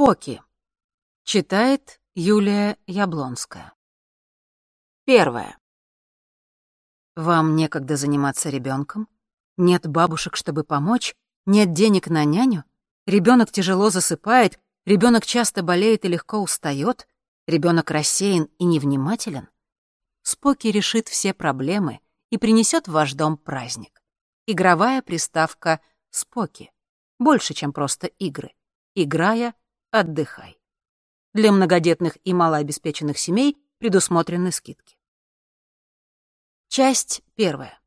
Споки. Читает Юлия Яблонская. Первое. Вам некогда заниматься ребенком? Нет бабушек, чтобы помочь? Нет денег на няню? Ребенок тяжело засыпает, ребенок часто болеет и легко устает, ребенок рассеян и невнимателен? Споки решит все проблемы и принесет в ваш дом праздник. Игровая приставка «Споки». Больше, чем просто игры. Играя, отдыхай. Для многодетных и малообеспеченных семей предусмотрены скидки. Часть первая.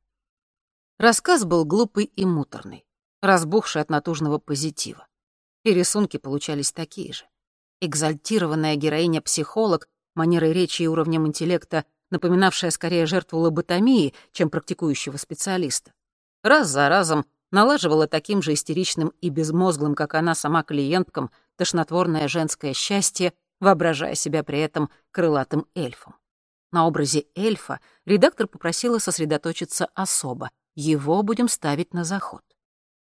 Рассказ был глупый и муторный, разбухший от натужного позитива. И рисунки получались такие же. Экзальтированная героиня-психолог, манерой речи и уровнем интеллекта, напоминавшая скорее жертву лоботомии, чем практикующего специалиста. Раз за разом налаживала таким же истеричным и безмозглым, как она сама клиенткам, тошнотворное женское счастье, воображая себя при этом крылатым эльфом. На образе эльфа редактор попросила сосредоточиться особо. Его будем ставить на заход.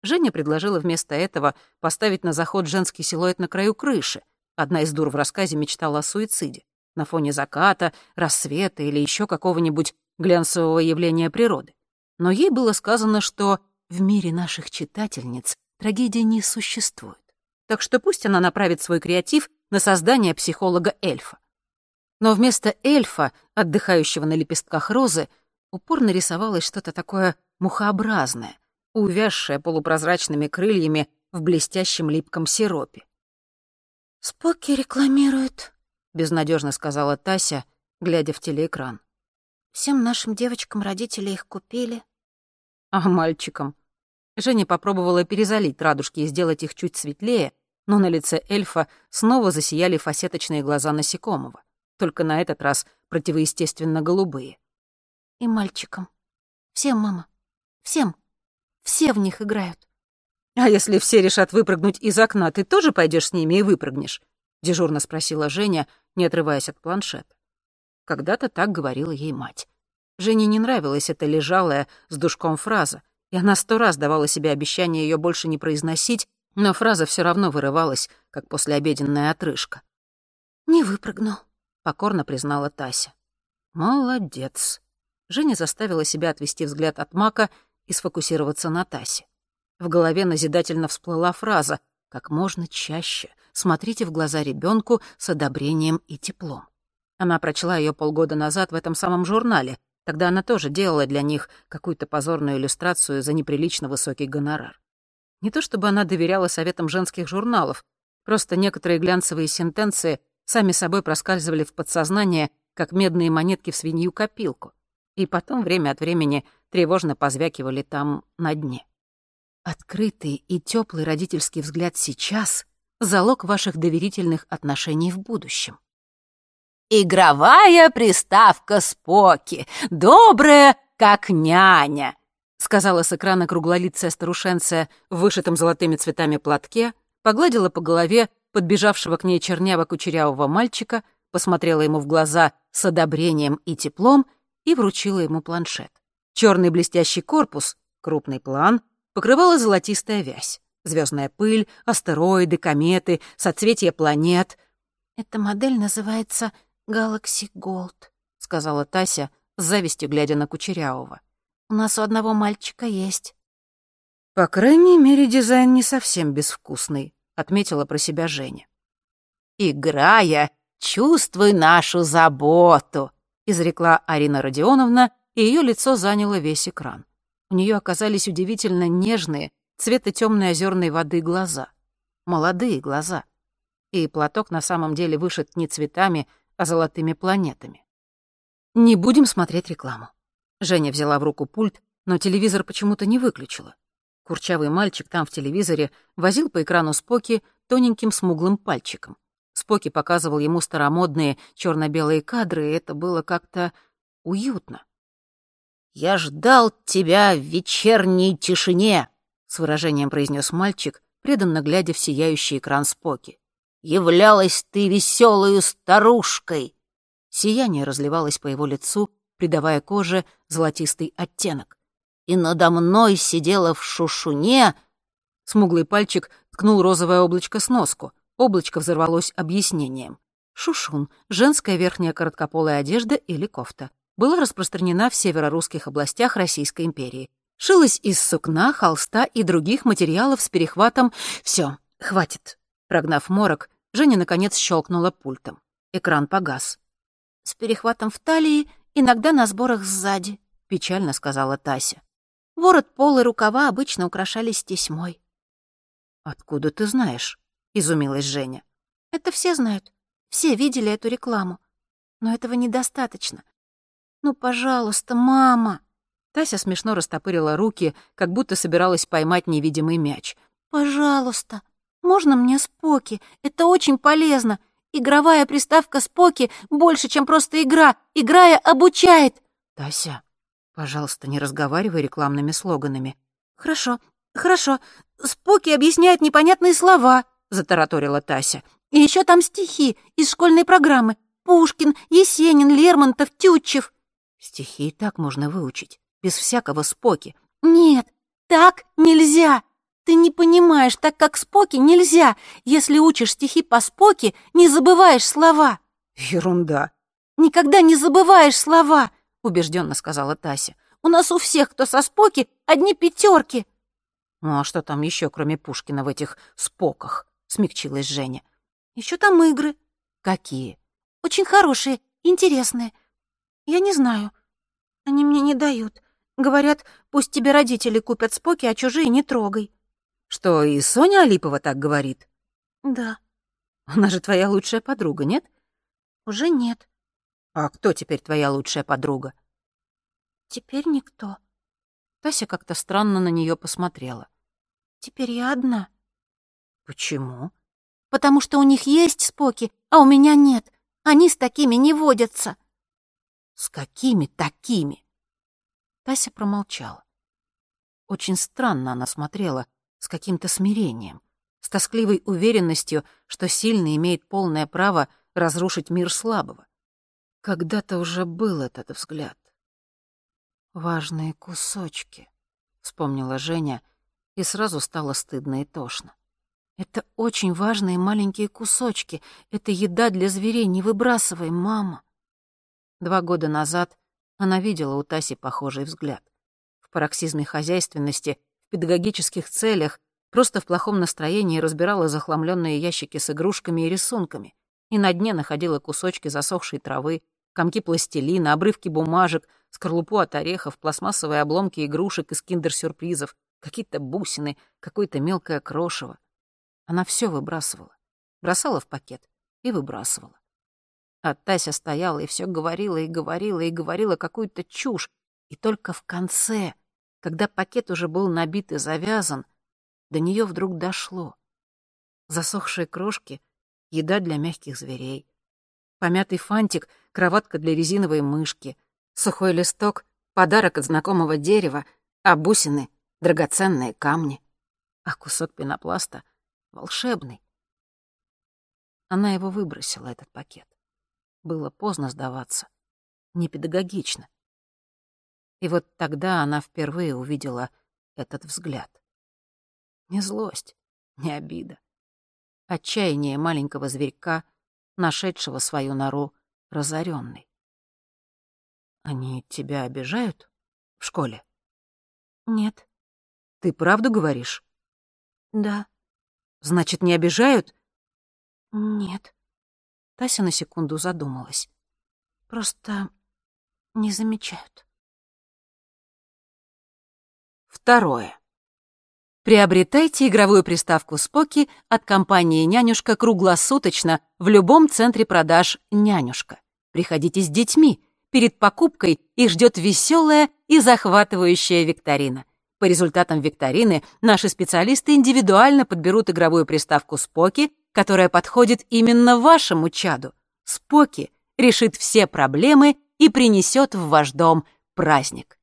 Женя предложила вместо этого поставить на заход женский силуэт на краю крыши. Одна из дур в рассказе мечтала о суициде. На фоне заката, рассвета или еще какого-нибудь глянцевого явления природы. Но ей было сказано, что в мире наших читательниц трагедии не существует. Так что пусть она направит свой креатив на создание психолога-эльфа. Но вместо эльфа, отдыхающего на лепестках розы, упорно рисовалось что-то такое мухообразное, увязшее полупрозрачными крыльями в блестящем липком сиропе. «Споки рекламируют», — безнадежно сказала Тася, глядя в телеэкран. «Всем нашим девочкам родители их купили». «А мальчикам?» Женя попробовала перезалить радужки и сделать их чуть светлее, но на лице эльфа снова засияли фасеточные глаза насекомого, только на этот раз противоестественно голубые. «И мальчикам. Всем, мама. Всем. Все в них играют». «А если все решат выпрыгнуть из окна, ты тоже пойдешь с ними и выпрыгнешь?» — дежурно спросила Женя, не отрываясь от планшета. Когда-то так говорила ей мать. Жене не нравилась эта лежалая с душком фраза, и она сто раз давала себе обещание ее больше не произносить, но фраза все равно вырывалась, как послеобеденная отрыжка. «Не выпрыгну», — покорно признала Тася. «Молодец». Женя заставила себя отвести взгляд от Мака и сфокусироваться на Тасе. В голове назидательно всплыла фраза «Как можно чаще смотрите в глаза ребенку с одобрением и теплом». Она прочла ее полгода назад в этом самом журнале — Тогда она тоже делала для них какую-то позорную иллюстрацию за неприлично высокий гонорар. Не то чтобы она доверяла советам женских журналов, просто некоторые глянцевые сентенции сами собой проскальзывали в подсознание, как медные монетки в свинью-копилку, и потом время от времени тревожно позвякивали там на дне. Открытый и теплый родительский взгляд сейчас — залог ваших доверительных отношений в будущем. «Игровая приставка Споки, добрая, как няня», сказала с экрана круглолицая старушенция в вышитом золотыми цветами платке, погладила по голове подбежавшего к ней черняво кучерявого мальчика, посмотрела ему в глаза с одобрением и теплом и вручила ему планшет. Черный блестящий корпус, крупный план, покрывала золотистая вязь. Звездная пыль, астероиды, кометы, соцветия планет. «Эта модель называется «Галакси Голд», — сказала Тася, с завистью глядя на Кучерявого. «У нас у одного мальчика есть». «По крайней мере, дизайн не совсем безвкусный», — отметила про себя Женя. «Играя, чувствуй нашу заботу», — изрекла Арина Родионовна, и ее лицо заняло весь экран. У нее оказались удивительно нежные, цвета темной озерной воды глаза. Молодые глаза. И платок на самом деле вышит не цветами, а золотыми планетами. Не будем смотреть рекламу. Женя взяла в руку пульт, но телевизор почему-то не выключила. Курчавый мальчик там в телевизоре возил по экрану Споки тоненьким смуглым пальчиком. Споки показывал ему старомодные черно белые кадры, и это было как-то уютно. «Я ждал тебя в вечерней тишине», — с выражением произнес мальчик, преданно глядя в сияющий экран Споки. Являлась ты веселою старушкой!» Сияние разливалось по его лицу, придавая коже золотистый оттенок. «И надо мной сидела в шушуне...» Смуглый пальчик ткнул розовое облачко сноску, облачко взорвалось объяснением. Шушун, женская верхняя короткополая одежда или кофта, была распространена в северо-русских областях Российской империи. Шилась из сукна, холста и других материалов с перехватом «Все, хватит». Прогнав морок, Женя, наконец, щелкнула пультом. Экран погас. «С перехватом в талии, иногда на сборах сзади», — печально сказала Тася. «Ворот, пол и рукава обычно украшались тесьмой». «Откуда ты знаешь?» — изумилась Женя. «Это все знают. Все видели эту рекламу. Но этого недостаточно. Ну, пожалуйста, мама!» Тася смешно растопырила руки, как будто собиралась поймать невидимый мяч. «Пожалуйста, можно мне Споки? Это очень полезно. Игровая приставка Споки больше, чем просто игра. Играя обучает». «Тася, пожалуйста, не разговаривай рекламными слоганами». «Хорошо, хорошо. Споки объясняет непонятные слова», — затараторила Тася. «И еще там стихи из школьной программы. Пушкин, Есенин, Лермонтов, Тютчев». «Стихи и так можно выучить, без всякого Споки». «Нет, так нельзя. Ты не понимаешь, так как Споки нельзя. Если учишь стихи по Споки, не забываешь слова». «Ерунда». «Никогда не забываешь слова», — убежденно сказала Тася. «У нас у всех, кто со Споки, одни пятерки. «Ну а что там еще, кроме Пушкина, в этих споках?» — смягчилась Женя. Еще там игры». «Какие?» «Очень хорошие, интересные. Я не знаю. Они мне не дают. Говорят, пусть тебе родители купят споки, а чужие не трогай». «Что, и Соня Алипова так говорит?» «Да». «Она же твоя лучшая подруга, нет?» «Уже нет». «А кто теперь твоя лучшая подруга?» «Теперь никто». Тася как-то странно на нее посмотрела. «Теперь я одна». «Почему?» «Потому что у них есть споки, а у меня нет. Они с такими не водятся». «С какими такими?» Тася промолчала. Очень странно она смотрела, с каким-то смирением, с тоскливой уверенностью, что сильный имеет полное право разрушить мир слабого. Когда-то уже был этот взгляд. «Важные кусочки», — вспомнила Женя, и сразу стало стыдно и тошно. «Это очень важные маленькие кусочки. Это еда для зверей. Не выбрасывай, мама». Два года назад она видела у Таси похожий взгляд. В пароксизме хозяйственности, педагогических целях, просто в плохом настроении разбирала захламленные ящики с игрушками и рисунками, и на дне находила кусочки засохшей травы, комки пластилина, обрывки бумажек, скорлупу от орехов, пластмассовые обломки игрушек из киндер-сюрпризов, какие-то бусины, какое-то мелкое крошево. Она все выбрасывала. Бросала в пакет и выбрасывала. А Тася стояла и все говорила и говорила и говорила какую-то чушь. И только в конце, когда пакет уже был набит и завязан, до нее вдруг дошло. Засохшие крошки — еда для мягких зверей. Помятый фантик — кроватка для резиновой мышки. Сухой листок — подарок от знакомого дерева, а бусины — драгоценные камни. А кусок пенопласта — волшебный. Она его выбросила, этот пакет. Было поздно сдаваться. Непедагогично. И вот тогда она впервые увидела этот взгляд. Не злость, не обида. Отчаяние маленького зверька, нашедшего свою нору разоренной. Они тебя обижают в школе? Нет. Ты правду говоришь? Да. Значит, не обижают? Нет. Тася на секунду задумалась. Просто не замечают. Второе. Приобретайте игровую приставку «Споки» от компании «Нянюшка» круглосуточно в любом центре продаж «Нянюшка». Приходите с детьми. Перед покупкой их ждет веселая и захватывающая викторина. По результатам викторины наши специалисты индивидуально подберут игровую приставку «Споки», которая подходит именно вашему чаду. Споки решит все проблемы и принесет в ваш дом праздник.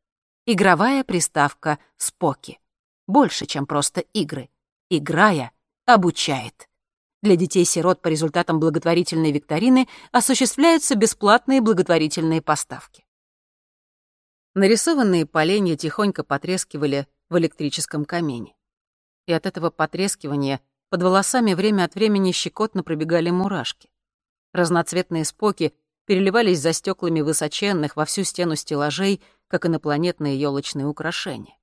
Игровая приставка Споки. Больше, чем просто игры. Играя обучает. Для детей-сирот по результатам благотворительной викторины осуществляются бесплатные благотворительные поставки. Нарисованные поленья тихонько потрескивали в электрическом камине. И от этого потрескивания под волосами время от времени щекотно пробегали мурашки. Разноцветные споки переливались за стеклами высоченных во всю стену стеллажей, как инопланетные елочные украшения.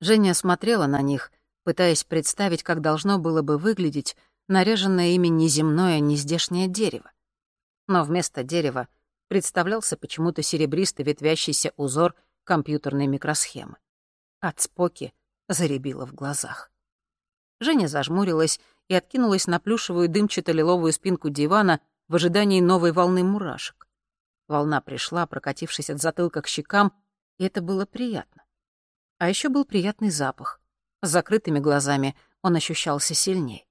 Женя смотрела на них, пытаясь представить, как должно было бы выглядеть наряженное ими неземное, нездешнее дерево. Но вместо дерева представлялся почему-то серебристый ветвящийся узор компьютерной микросхемы. От споки заребило в глазах. Женя зажмурилась и откинулась на плюшевую дымчато-лиловую спинку дивана в ожидании новой волны мурашек. Волна пришла, прокатившись от затылка к щекам, и это было приятно. А еще был приятный запах. С закрытыми глазами он ощущался сильней.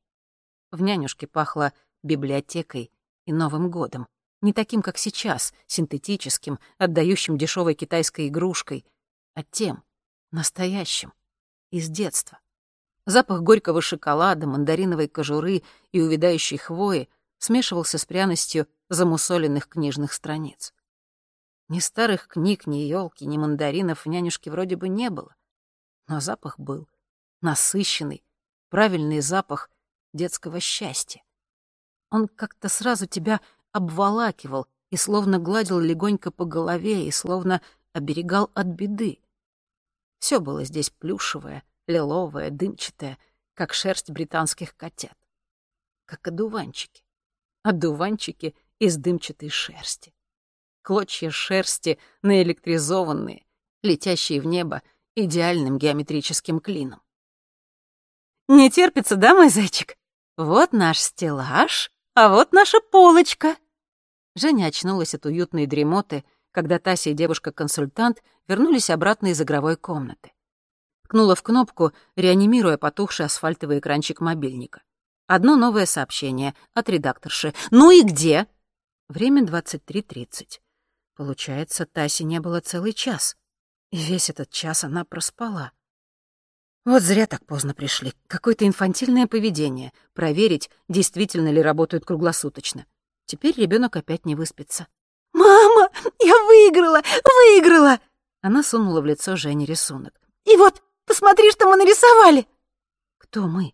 В нянюшке пахло библиотекой и Новым годом. Не таким, как сейчас, синтетическим, отдающим дешевой китайской игрушкой, а тем, настоящим, из детства. Запах горького шоколада, мандариновой кожуры и увядающей хвои смешивался с пряностью замусоленных книжных страниц. Ни старых книг, ни елки, ни мандаринов в нянюшке вроде бы не было. Но запах был. Насыщенный, правильный запах детского счастья. Он как-то сразу тебя обволакивал и словно гладил легонько по голове и словно оберегал от беды. Все было здесь плюшевое, лиловое, дымчатое, как шерсть британских котят. Как одуванчики. Одуванчики из дымчатой шерсти. Клочья шерсти наэлектризованные, летящие в небо идеальным геометрическим клином. «Не терпится, да, мой зайчик? Вот наш стеллаж, а вот наша полочка». Женя очнулась от уютной дремоты, когда Тася и девушка-консультант вернулись обратно из игровой комнаты ткнула в кнопку, реанимируя потухший асфальтовый экранчик мобильника. Одно новое сообщение от редакторши. «Ну и где?» Время 23.30. Получается, Таси не было целый час. И весь этот час она проспала. Вот зря так поздно пришли. Какое-то инфантильное поведение. Проверить, действительно ли работают круглосуточно. Теперь ребенок опять не выспится. «Мама, я выиграла! Выиграла!» Она сунула в лицо Жене рисунок. «И вот Посмотри, что мы нарисовали!» «Кто мы?»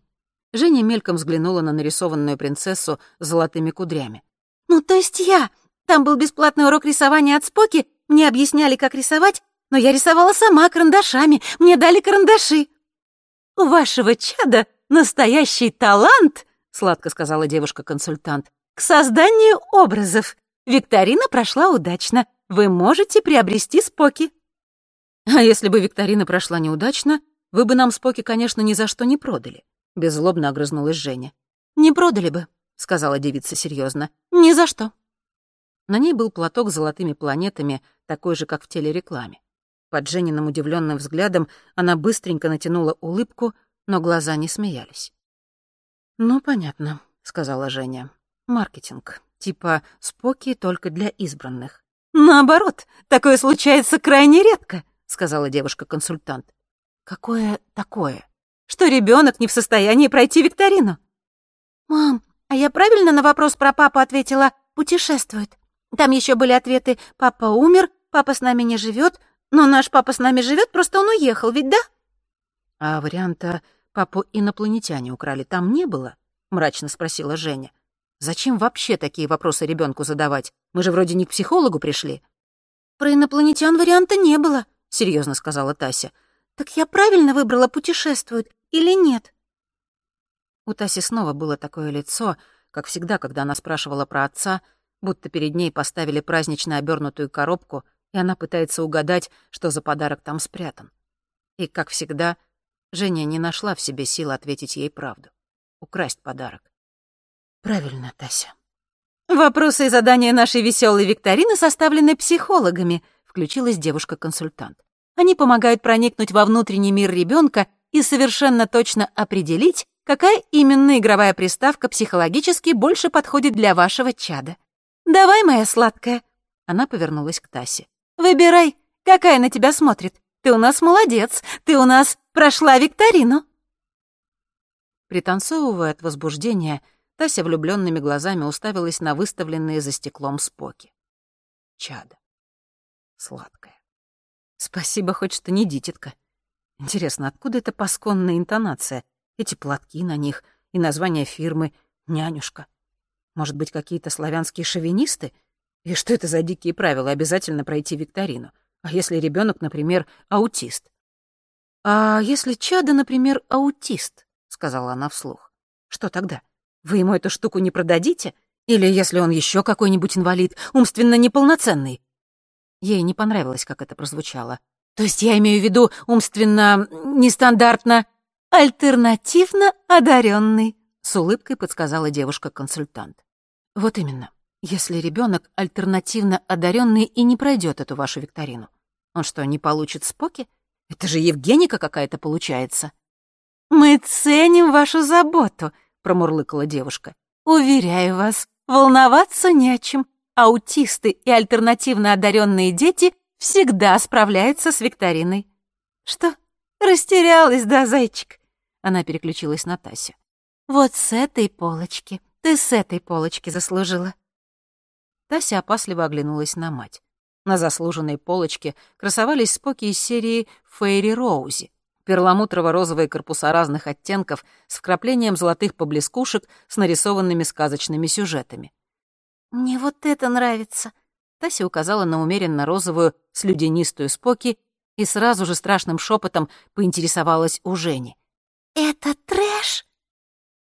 Женя мельком взглянула на нарисованную принцессу с золотыми кудрями. «Ну, то есть я. Там был бесплатный урок рисования от Споки, мне объясняли, как рисовать, но я рисовала сама карандашами, мне дали карандаши». «У вашего чада настоящий талант», — сладко сказала девушка-консультант, «к созданию образов. Викторина прошла удачно. Вы можете приобрести Споки». А если бы викторина прошла неудачно, вы бы нам Споки, конечно, ни за что не продали. Беззлобно огрызнулась Женя. Не продали бы, сказала девица серьезно. Ни за что. На ней был платок с золотыми планетами, такой же, как в телерекламе. Под Жениным удивленным взглядом она быстренько натянула улыбку, но глаза не смеялись. «Ну, понятно», — сказала Женя. «Маркетинг. Типа Споки только для избранных». «Наоборот, такое случается крайне редко», — сказала девушка-консультант. «Какое такое?» «Что ребенок не в состоянии пройти викторину». «Мам, а я правильно на вопрос про папу ответила «путешествует»? Там еще были ответы «папа умер», «папа с нами не живет», но наш папа с нами живет, просто он уехал, ведь да?» «А варианта «папу инопланетяне украли» там не было?» — мрачно спросила Женя. «Зачем вообще такие вопросы ребенку задавать? Мы же вроде не к психологу пришли». «Про инопланетян варианта не было», — серьезно сказала Тася. «Так я правильно выбрала путешествует или нет?» У Таси снова было такое лицо, как всегда, когда она спрашивала про отца, будто перед ней поставили празднично обернутую коробку, и она пытается угадать, что за подарок там спрятан. И, как всегда, Женя не нашла в себе сил ответить ей правду. Украсть подарок. «Правильно, Тася». «Вопросы и задания нашей веселой викторины составлены психологами», включилась девушка-консультант. Они помогают проникнуть во внутренний мир ребенка и совершенно точно определить, какая именно игровая приставка психологически больше подходит для вашего чада. «Давай, моя сладкая!» Она повернулась к Тасе. «Выбирай, какая на тебя смотрит. Ты у нас молодец, ты у нас прошла викторину!» Пританцовывая от возбуждения, Тася влюбленными глазами уставилась на выставленные за стеклом споки. Чада сладкая. Спасибо хоть что не дитятка. Интересно, откуда эта пасконная интонация? Эти платки на них и название фирмы «Нянюшка». Может быть, какие-то славянские шовинисты? И что это за дикие правила обязательно пройти викторину? А если ребенок, например, аутист? «А если Чада, например, аутист?» — сказала она вслух. «Что тогда? Вы ему эту штуку не продадите? Или если он еще какой-нибудь инвалид, умственно неполноценный?» Ей не понравилось, как это прозвучало. «То есть я имею в виду умственно нестандартно...» «Альтернативно одаренный», — с улыбкой подсказала девушка-консультант. «Вот именно. Если ребенок альтернативно одаренный и не пройдет эту вашу викторину, он что, не получит споки? Это же Евгеника какая-то получается». «Мы ценим вашу заботу», — промурлыкала девушка. «Уверяю вас, волноваться не о чем. Аутисты и альтернативно одаренные дети всегда справляются с викториной». «Что, растерялась, да, зайчик?» Она переключилась на Тасю. «Вот с этой полочки. Ты с этой полочки заслужила». Тася опасливо оглянулась на мать. На заслуженной полочке красовались споки из серии «Фейри Роузи», перламутрово-розовые корпуса разных оттенков с вкраплением золотых поблескушек с нарисованными сказочными сюжетами. «Мне вот это нравится», — Тася указала на умеренно розовую слюдянистую споки и сразу же страшным шепотом поинтересовалась у Жени. «Это трэш?»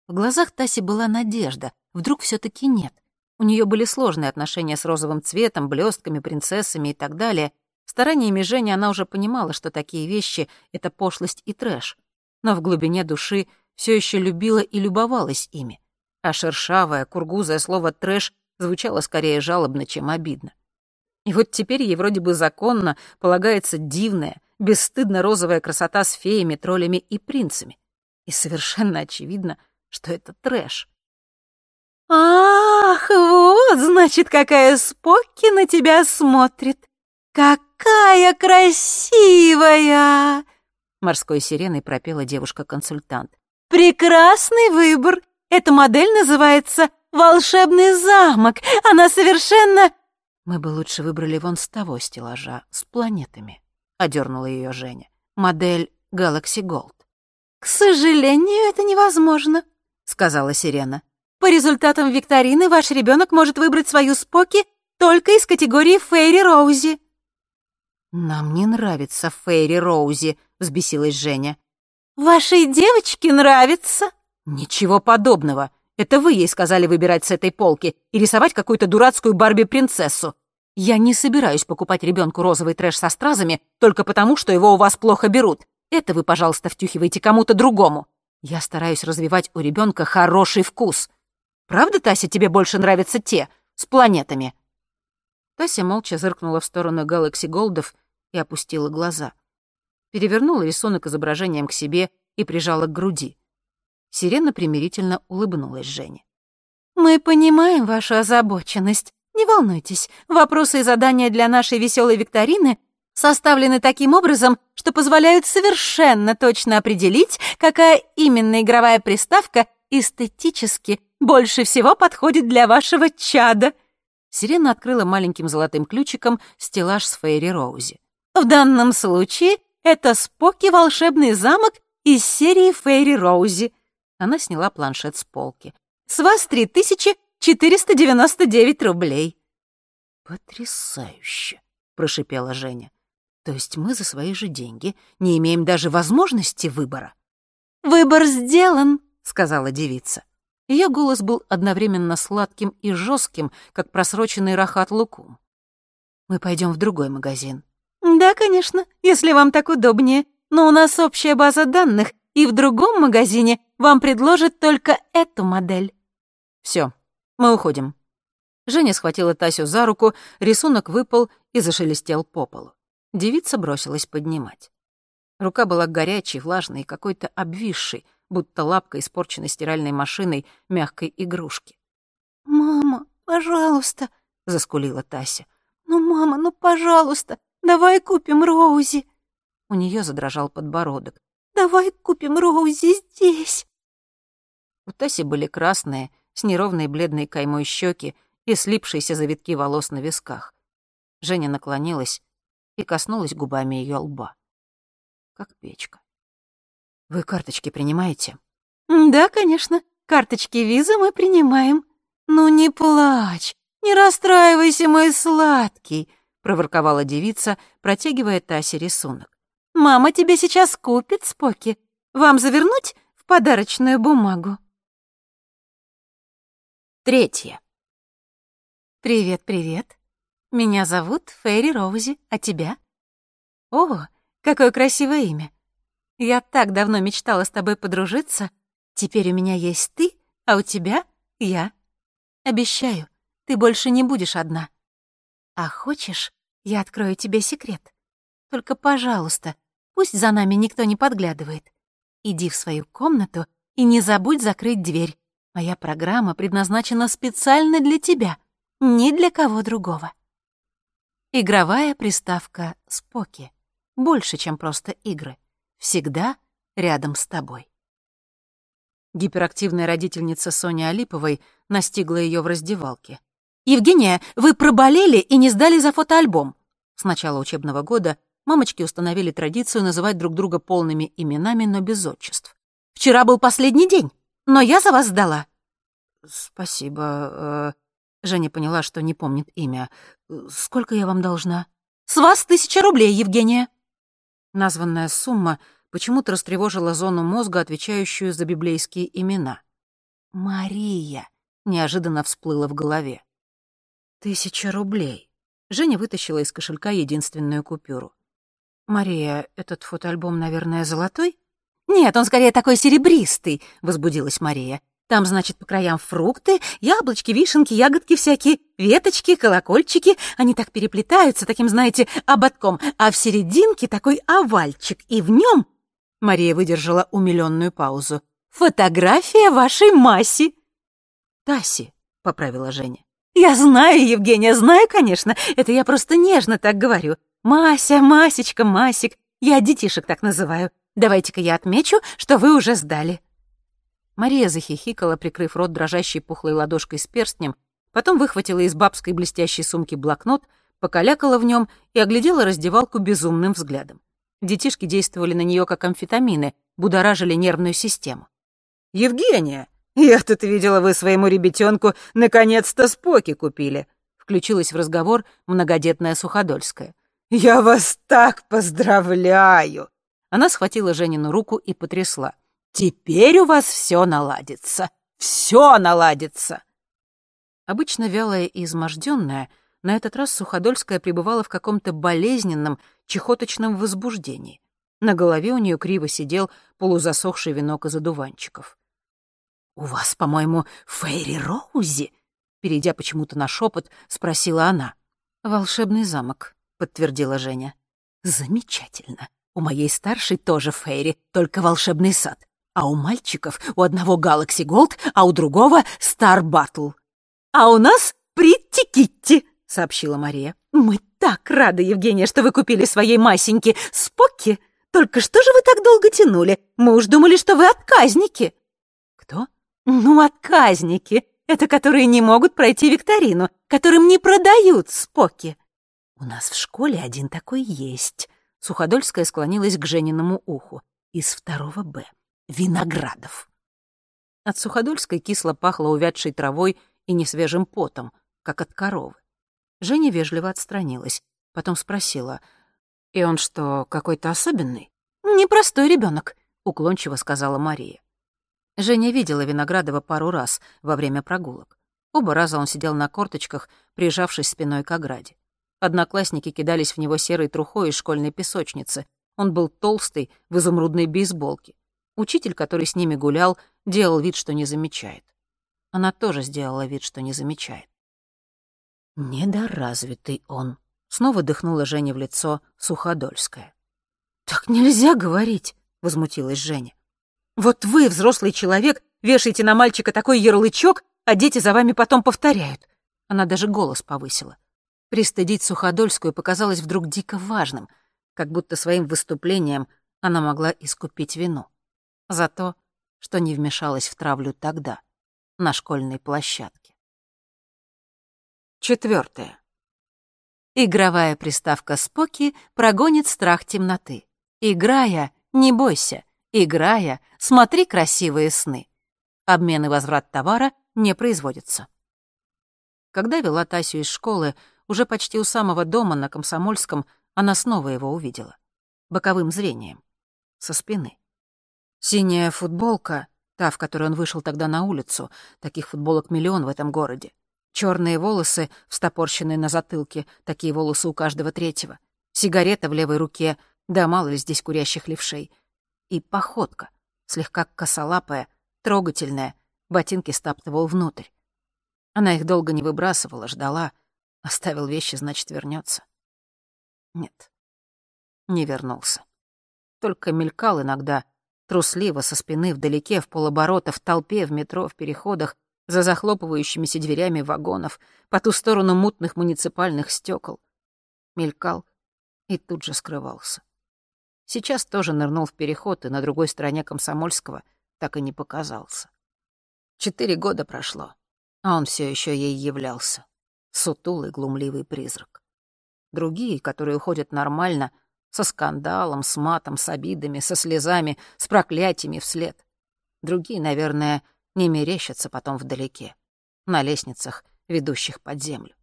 В глазах Таси была надежда, вдруг все таки нет. У нее были сложные отношения с розовым цветом, блестками, принцессами и так далее. Стараниями Жени она уже понимала, что такие вещи — это пошлость и трэш. Но в глубине души все еще любила и любовалась ими. А шершавое, кургузое слово «трэш» звучало скорее жалобно, чем обидно. И вот теперь ей вроде бы законно полагается дивная, бесстыдно розовая красота с феями, троллями и принцами. И совершенно очевидно, что это трэш. «Ах, вот, значит, какая Спокки на тебя смотрит! Какая красивая!» Морской сиреной пропела девушка-консультант. «Прекрасный выбор! Эта модель называется «Волшебный замок». Она совершенно...» «Мы бы лучше выбрали вон с того стеллажа, с планетами», — одернула ее Женя. «Модель Galaxy Gold». «К сожалению, это невозможно», — сказала Сирена. «По результатам викторины ваш ребенок может выбрать свою Споки только из категории Фейри Роузи». «Нам не нравится Фейри Роузи», — взбесилась Женя. «Вашей девочке нравится?» «Ничего подобного. Это вы ей сказали выбирать с этой полки и рисовать какую-то дурацкую Барби-принцессу. Я не собираюсь покупать ребенку розовый трэш со стразами только потому, что его у вас плохо берут. Это вы, пожалуйста, втюхивайте кому-то другому. Я стараюсь развивать у ребенка хороший вкус. Правда, Тася, тебе больше нравятся те, с планетами?» Тася молча зыркнула в сторону Галакси Голдов и опустила глаза. Перевернула рисунок изображением к себе и прижала к груди. Сирена примирительно улыбнулась Жене. «Мы понимаем вашу озабоченность. Не волнуйтесь, вопросы и задания для нашей веселой викторины составлены таким образом, что позволяют совершенно точно определить, какая именно игровая приставка эстетически больше всего подходит для вашего чада». Сирена открыла маленьким золотым ключиком стеллаж с Фейри Роузи. «В данном случае это Споки волшебный замок из серии Фейри Роузи». Она сняла планшет с полки. «С вас 3499 рублей». «Потрясающе», — прошипела Женя. То есть мы за свои же деньги не имеем даже возможности выбора. «Выбор сделан», — сказала девица. Ее голос был одновременно сладким и жестким, как просроченный рахат лукум. «Мы пойдем в другой магазин». «Да, конечно, если вам так удобнее. Но у нас общая база данных, и в другом магазине вам предложат только эту модель». Все, мы уходим». Женя схватила Тасю за руку, рисунок выпал и зашелестел по полу. Девица бросилась поднимать. Рука была горячей, влажной и какой-то обвисшей, будто лапка испорченной стиральной машиной мягкой игрушки. «Мама, пожалуйста», — заскулила Тася. «Ну, мама, ну, пожалуйста, давай купим Роузи». У нее задрожал подбородок. «Давай купим Роузи здесь». У Таси были красные, с неровной бледной каймой щеки и слипшиеся завитки волос на висках. Женя наклонилась и коснулась губами ее лба. Как печка. «Вы карточки принимаете?» «Да, конечно. Карточки визы мы принимаем. Ну не плачь, не расстраивайся, мой сладкий, проворковала девица, протягивая Тасе рисунок. Мама тебе сейчас купит, Споки. Вам завернуть в подарочную бумагу? Третье. Привет, привет. Меня зовут Фэри Роузи, а тебя? О, какое красивое имя. Я так давно мечтала с тобой подружиться. Теперь у меня есть ты, а у тебя — я. Обещаю, ты больше не будешь одна. А хочешь, я открою тебе секрет? Только, пожалуйста, пусть за нами никто не подглядывает. Иди в свою комнату и не забудь закрыть дверь. Моя программа предназначена специально для тебя, ни для кого другого. Игровая приставка «Споки» больше, чем просто игры всегда рядом с тобой. Гиперактивная родительница Сони Алиповой настигла ее в раздевалке. «Евгения, вы проболели и не сдали за фотоальбом!» С начала учебного года мамочки установили традицию называть друг друга полными именами, но без отчеств. «Вчера был последний день, но я за вас сдала». «Спасибо». Э, Женя поняла, что не помнит имя. «Сколько я вам должна?» «С вас тысяча рублей, Евгения». Названная сумма почему-то растревожила зону мозга, отвечающую за библейские имена. «Мария!» — неожиданно всплыла в голове. «Тысяча рублей». Женя вытащила из кошелька единственную купюру. «Мария, этот фотоальбом, наверное, золотой?» «Нет, он скорее такой серебристый», — возбудилась Мария. Там, значит, по краям фрукты, яблочки, вишенки, ягодки всякие, веточки, колокольчики. Они так переплетаются таким, знаете, ободком. А в серединке такой овальчик, и в нем... Мария выдержала умиленную паузу. «Фотография вашей Маси!» «Таси», — поправила Женя. «Я знаю, Евгения, знаю, конечно. Это я просто нежно так говорю. Мася, Масечка, Масик. Я детишек так называю. Давайте-ка я отмечу, что вы уже сдали». Мария захихикала, прикрыв рот дрожащей пухлой ладошкой с перстнем, потом выхватила из бабской блестящей сумки блокнот, покалякала в нем и оглядела раздевалку безумным взглядом. Детишки действовали на нее как амфетамины, будоражили нервную систему. «Евгения, я тут видела, вы своему ребятенку наконец-то споки купили», включилась в разговор многодетная Суходольская. «Я вас так поздравляю!» Она схватила Женину руку и потрясла. Теперь у вас все наладится. Все наладится. Обычно вялая и изможденная, на этот раз Суходольская пребывала в каком-то болезненном, чехоточном возбуждении. На голове у нее криво сидел полузасохший венок из одуванчиков. «У вас, по-моему, Фейри Роузи?» Перейдя почему-то на шепот, спросила она. «Волшебный замок», — подтвердила Женя. «Замечательно. У моей старшей тоже Фейри, только волшебный сад. А у мальчиков у одного Galaxy Gold, а у другого Star Battle. «А у нас Притти Китти», — сообщила Мария. «Мы так рады, Евгения, что вы купили своей Масеньке Спокки. Только что же вы так долго тянули? Мы уж думали, что вы отказники». «Кто?» «Ну, отказники. Это которые не могут пройти викторину, которым не продают Споки». «У нас в школе один такой есть». Суходольская склонилась к Жениному уху. «Из второго Б. Виноградов. От Суходольской кисло пахло увядшей травой и несвежим потом, как от коровы. Женя вежливо отстранилась, потом спросила, «И он что, какой-то особенный?» «Непростой ребенок, уклончиво сказала Мария. Женя видела Виноградова пару раз во время прогулок. Оба раза он сидел на корточках, прижавшись спиной к ограде. Одноклассники кидались в него серой трухой из школьной песочницы. Он был толстый, в изумрудной бейсболке. Учитель, который с ними гулял, делал вид, что не замечает. Она тоже сделала вид, что не замечает. «Недоразвитый он», — снова дыхнула Женя в лицо Суходольская. «Так нельзя говорить», — возмутилась Женя. «Вот вы, взрослый человек, вешаете на мальчика такой ярлычок, а дети за вами потом повторяют». Она даже голос повысила. Пристыдить Суходольскую показалось вдруг дико важным, как будто своим выступлением она могла искупить вину за то, что не вмешалась в травлю тогда, на школьной площадке. Четвертое. Игровая приставка Споки прогонит страх темноты. Играя, не бойся. Играя, смотри красивые сны. Обмен и возврат товара не производится. Когда вела Тасю из школы, уже почти у самого дома на Комсомольском, она снова его увидела. Боковым зрением. Со спины. Синяя футболка, та, в которой он вышел тогда на улицу, таких футболок миллион в этом городе. Черные волосы, встопорщенные на затылке, такие волосы у каждого третьего. Сигарета в левой руке, да мало ли здесь курящих левшей. И походка, слегка косолапая, трогательная, ботинки стаптывал внутрь. Она их долго не выбрасывала, ждала. Оставил вещи, значит, вернется. Нет, не вернулся. Только мелькал иногда, трусливо, со спины, вдалеке, в полоборота, в толпе, в метро, в переходах, за захлопывающимися дверями вагонов, по ту сторону мутных муниципальных стекол. Мелькал и тут же скрывался. Сейчас тоже нырнул в переход и на другой стороне Комсомольского — так и не показался. Четыре года прошло, а он все еще ей являлся. Сутулый, глумливый призрак. Другие, которые уходят нормально, со скандалом, с матом, с обидами, со слезами, с проклятиями вслед. Другие, наверное, не мерещатся потом вдалеке, на лестницах, ведущих под землю.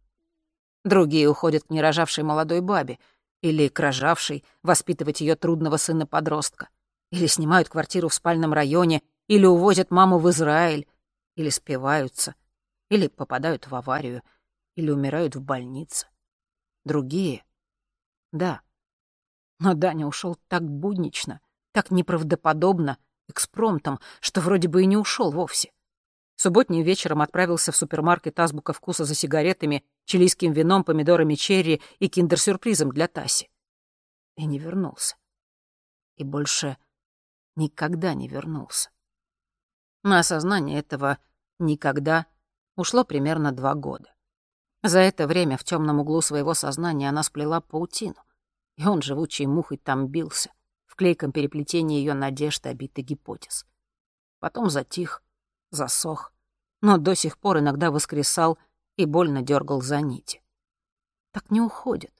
Другие уходят к нерожавшей молодой бабе или к рожавшей, воспитывать ее трудного сына-подростка — или снимают квартиру в спальном районе, или увозят маму в Израиль, или спиваются, или попадают в аварию, или умирают в больнице. Другие — да. Но Даня ушел так буднично, так неправдоподобно, экспромтом, что вроде бы и не ушел вовсе. Субботним вечером отправился в супермаркет «Азбука вкуса» за сигаретами, чилийским вином, помидорами черри и киндер-сюрпризом для Таси. И не вернулся. И больше никогда не вернулся. На осознание этого «никогда» ушло примерно два года. За это время в темном углу своего сознания она сплела паутину, и он, живучий мухой, там бился, в клейком переплетении ее надежд, и гипотез. Потом затих, засох, но до сих пор иногда воскресал и больно дергал за нити. Так не уходит.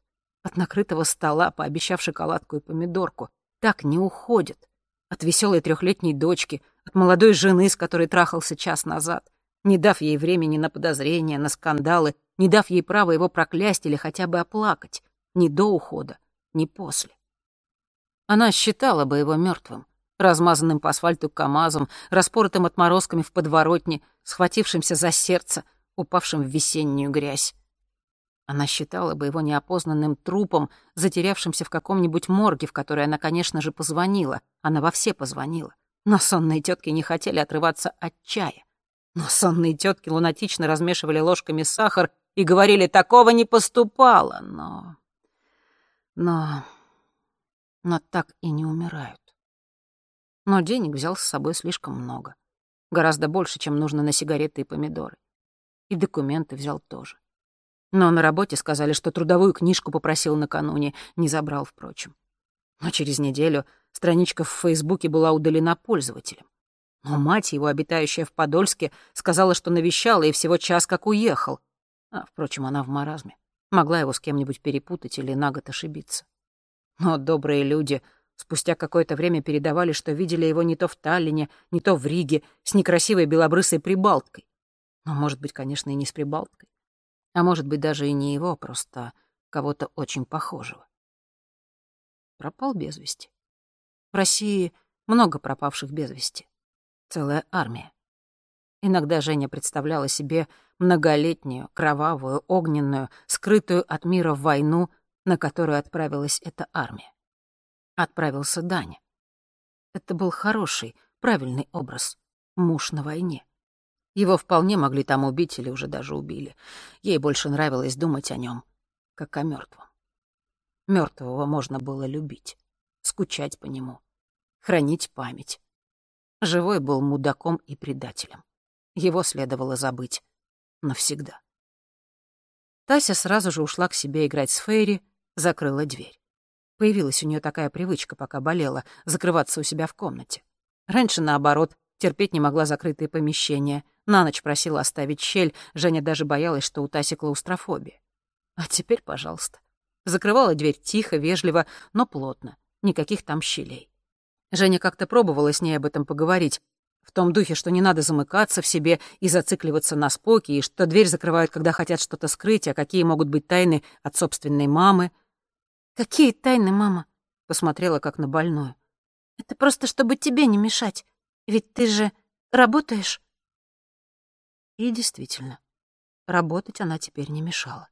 От накрытого стола, пообещав шоколадку и помидорку, так не уходит от веселой трехлетней дочки, от молодой жены, с которой трахался час назад, не дав ей времени на подозрения, на скандалы, не дав ей права его проклясть или хотя бы оплакать, ни до ухода, ни после. Она считала бы его мертвым, размазанным по асфальту КамАЗом, распоротым отморозками в подворотне, схватившимся за сердце, упавшим в весеннюю грязь. Она считала бы его неопознанным трупом, затерявшимся в каком-нибудь морге, в который она, конечно же, позвонила. Она во все позвонила. Но сонные тетки не хотели отрываться от чая. Но сонные тетки лунатично размешивали ложками сахар и говорили, такого не поступало. Но... Но... Но так и не умирают. Но денег взял с собой слишком много. Гораздо больше, чем нужно на сигареты и помидоры. И документы взял тоже. Но на работе сказали, что трудовую книжку попросил накануне, не забрал, впрочем. Но через неделю страничка в Фейсбуке была удалена пользователем. Но мать его, обитающая в Подольске, сказала, что навещала и всего час как уехал. А, впрочем, она в маразме. Могла его с кем-нибудь перепутать или на год ошибиться. Но добрые люди спустя какое-то время передавали, что видели его не то в Таллине, не то в Риге, с некрасивой белобрысой прибалткой. Но, может быть, конечно, и не с прибалткой. А может быть, даже и не его, просто кого-то очень похожего. Пропал без вести. В России много пропавших без вести. Целая армия. Иногда Женя представляла себе многолетнюю, кровавую, огненную, скрытую от мира войну, на которую отправилась эта армия. Отправился Даня. Это был хороший, правильный образ. Муж на войне. Его вполне могли там убить или уже даже убили. Ей больше нравилось думать о нем, как о мертвом. Мертвого можно было любить, скучать по нему, хранить память. Живой был мудаком и предателем. Его следовало забыть навсегда. Тася сразу же ушла к себе играть с Фейри, закрыла дверь. Появилась у нее такая привычка, пока болела, закрываться у себя в комнате. Раньше, наоборот, терпеть не могла закрытые помещения. На ночь просила оставить щель, Женя даже боялась, что у Таси клаустрофобия. А теперь, пожалуйста. Закрывала дверь тихо, вежливо, но плотно. Никаких там щелей. Женя как-то пробовала с ней об этом поговорить. В том духе, что не надо замыкаться в себе и зацикливаться на споке, и что дверь закрывают, когда хотят что-то скрыть, а какие могут быть тайны от собственной мамы. «Какие тайны, мама?» — посмотрела как на больную. «Это просто, чтобы тебе не мешать. Ведь ты же работаешь». И действительно, работать она теперь не мешала.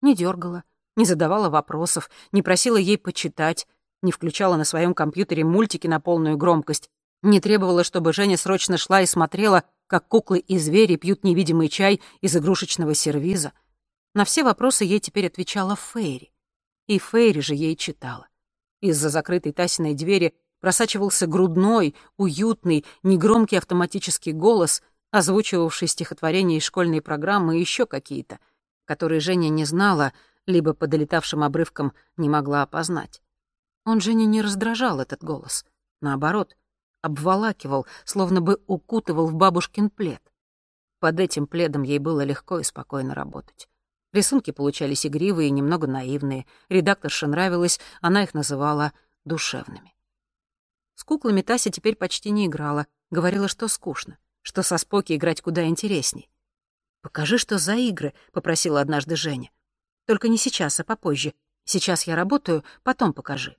Не дергала, не задавала вопросов, не просила ей почитать, не включала на своем компьютере мультики на полную громкость, не требовала, чтобы Женя срочно шла и смотрела, как куклы и звери пьют невидимый чай из игрушечного сервиза. На все вопросы ей теперь отвечала Фейри. И Фейри же ей читала. Из-за закрытой Тасиной двери просачивался грудной, уютный, негромкий автоматический голос, озвучивавший стихотворения из школьной программы и еще какие-то, которые Женя не знала, либо по долетавшим обрывкам не могла опознать. Он Женю не раздражал, этот голос. Наоборот, обволакивал, словно бы укутывал в бабушкин плед. Под этим пледом ей было легко и спокойно работать. Рисунки получались игривые и немного наивные. Редакторше нравилось, она их называла душевными. С куклами Тася теперь почти не играла, говорила, что скучно, что со Споки играть куда интересней. «Покажи, что за игры», — попросила однажды Женя. «Только не сейчас, а попозже. Сейчас я работаю, потом покажи».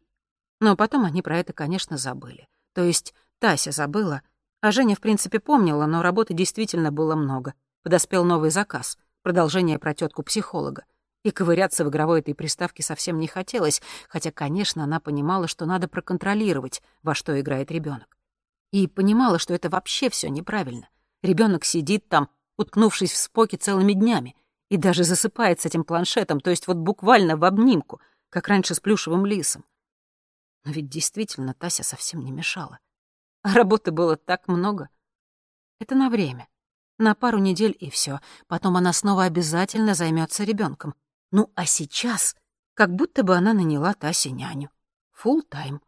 Но потом они про это, конечно, забыли. То есть Тася забыла, а Женя, в принципе, помнила, но работы действительно было много. Подоспел новый заказ, продолжение про тетку психолога И ковыряться в игровой этой приставке совсем не хотелось, хотя, конечно, она понимала, что надо проконтролировать, во что играет ребенок. И понимала, что это вообще все неправильно. Ребенок сидит там, уткнувшись в споки целыми днями, и даже засыпает с этим планшетом, то есть вот буквально в обнимку, как раньше с плюшевым лисом. Но ведь действительно Тася совсем не мешала. А работы было так много. Это на время. На пару недель и все. Потом она снова обязательно займется ребенком. Ну а сейчас, как будто бы она наняла Тасе няню. Фулл тайм.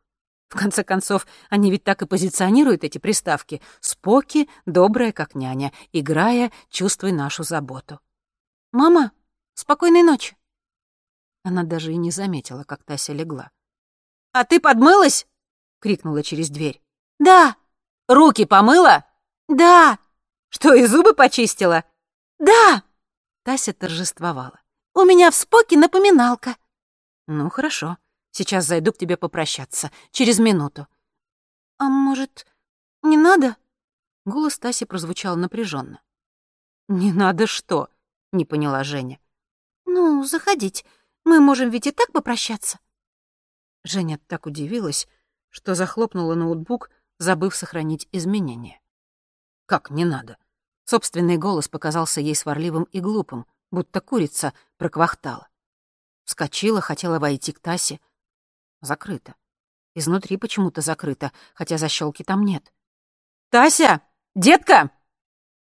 В конце концов, они ведь так и позиционируют эти приставки. Споки, добрая как няня, играя, чувствуй нашу заботу. «Мама, спокойной ночи!» Она даже и не заметила, как Тася легла. «А ты подмылась?» — крикнула через дверь. «Да». «Руки помыла?» «Да». «Что, и зубы почистила?» «Да». Тася торжествовала. «У меня в споке напоминалка». «Ну, хорошо. Сейчас зайду к тебе попрощаться. Через минуту». «А может, не надо?» Голос Таси прозвучал напряженно. «Не надо что?» — не поняла Женя. «Ну, заходить. Мы можем ведь и так попрощаться». Женя так удивилась, что захлопнула ноутбук, забыв сохранить изменения. «Как не надо?» Собственный голос показался ей сварливым и глупым, будто курица проквахтала. Вскочила, хотела войти к Тасе. Закрыто. Изнутри почему-то закрыто, хотя защелки там нет. «Тася! Детка!»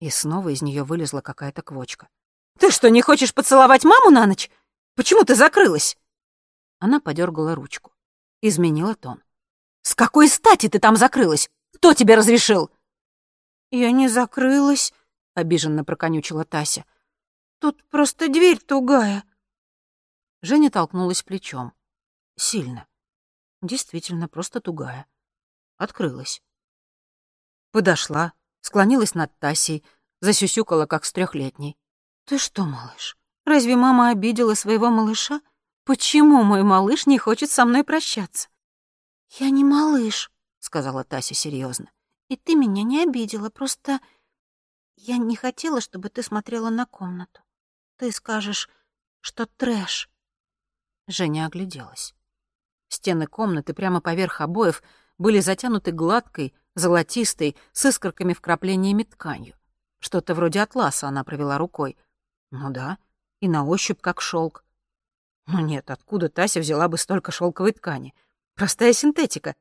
И снова из нее вылезла какая-то квочка. «Ты что, не хочешь поцеловать маму на ночь? Почему ты закрылась?» Она подергала ручку. Изменила тон. «С какой стати ты там закрылась? Кто тебе разрешил?» «Я не закрылась», — обиженно проконючила Тася. «Тут просто дверь тугая». Женя толкнулась плечом. Сильно. Действительно, просто тугая. Открылась. Подошла, склонилась над Тасей, засюсюкала, как с трехлетней. «Ты что, малыш, разве мама обидела своего малыша? Почему мой малыш не хочет со мной прощаться?» «Я не малыш», — сказала Тася серьезно. «И ты меня не обидела, просто я не хотела, чтобы ты смотрела на комнату. Ты скажешь, что трэш». Женя огляделась. Стены комнаты прямо поверх обоев были затянуты гладкой, золотистой, с искорками вкраплениями тканью. Что-то вроде атласа она провела рукой. Ну да, и на ощупь как шелк. Ну нет, откуда Тася взяла бы столько шелковой ткани? Простая синтетика.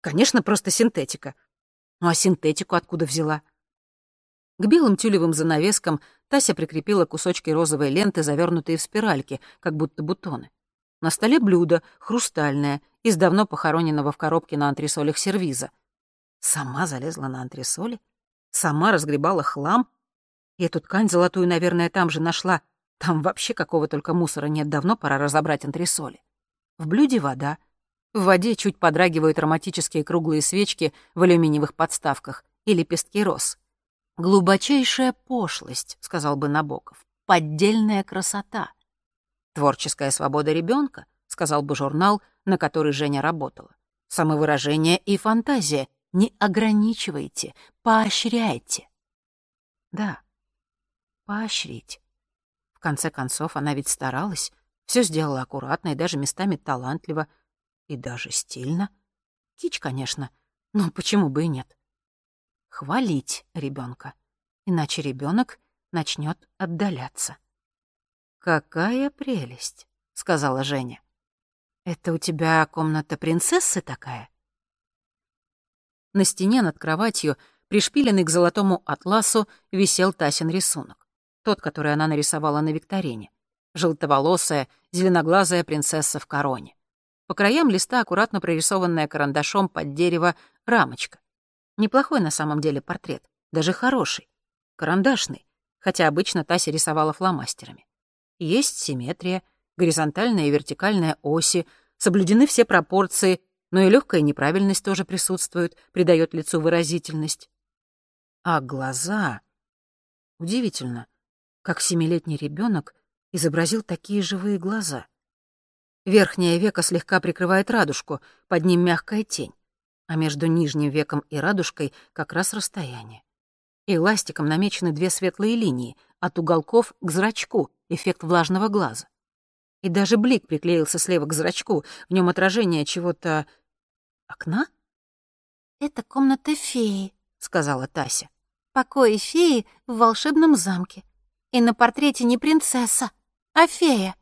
Конечно, просто синтетика. Ну а синтетику откуда взяла? К белым тюлевым занавескам Тася прикрепила кусочки розовой ленты, завернутые в спиральки, как будто бутоны. На столе блюдо, хрустальное, из давно похороненного в коробке на антресолях сервиза. Сама залезла на антресоли? Сама разгребала хлам? И эту ткань золотую, наверное, там же нашла, там вообще какого только мусора нет, давно пора разобрать антресоли. В блюде вода. В воде чуть подрагивают ароматические круглые свечки в алюминиевых подставках и лепестки роз. «Глубочайшая пошлость», — сказал бы Набоков, — «поддельная красота». «Творческая свобода ребенка», — сказал бы журнал, на который Женя работала. «Самовыражение и фантазия. Не ограничивайте, поощряйте». Да, поощрить. В конце концов, она ведь старалась, все сделала аккуратно и даже местами талантливо, и даже стильно. Кич, конечно, но почему бы и нет? Хвалить ребенка, иначе ребенок начнет отдаляться. «Какая прелесть!» — сказала Женя. «Это у тебя комната принцессы такая?» На стене над кроватью, пришпиленный к золотому атласу, висел Тасин рисунок. Тот, который она нарисовала на викторине желтоволосая, зеленоглазая принцесса в короне. По краям листа аккуратно прорисованная карандашом под дерево рамочка. Неплохой на самом деле портрет, даже хороший. Карандашный, хотя обычно Тася рисовала фломастерами. Есть симметрия, горизонтальная и вертикальная оси, соблюдены все пропорции, но и легкая неправильность тоже присутствует, придает лицу выразительность. А глаза... Удивительно, как семилетний ребенок изобразил такие живые глаза. Верхнее веко слегка прикрывает радужку, под ним мягкая тень, а между нижним веком и радужкой как раз расстояние. Эластиком намечены две светлые линии, от уголков к зрачку, эффект влажного глаза. И даже блик приклеился слева к зрачку, в нем отражение чего-то... окна? «Это комната феи», — сказала Тася. «Покои феи в волшебном замке. И на портрете не принцесса, а фея.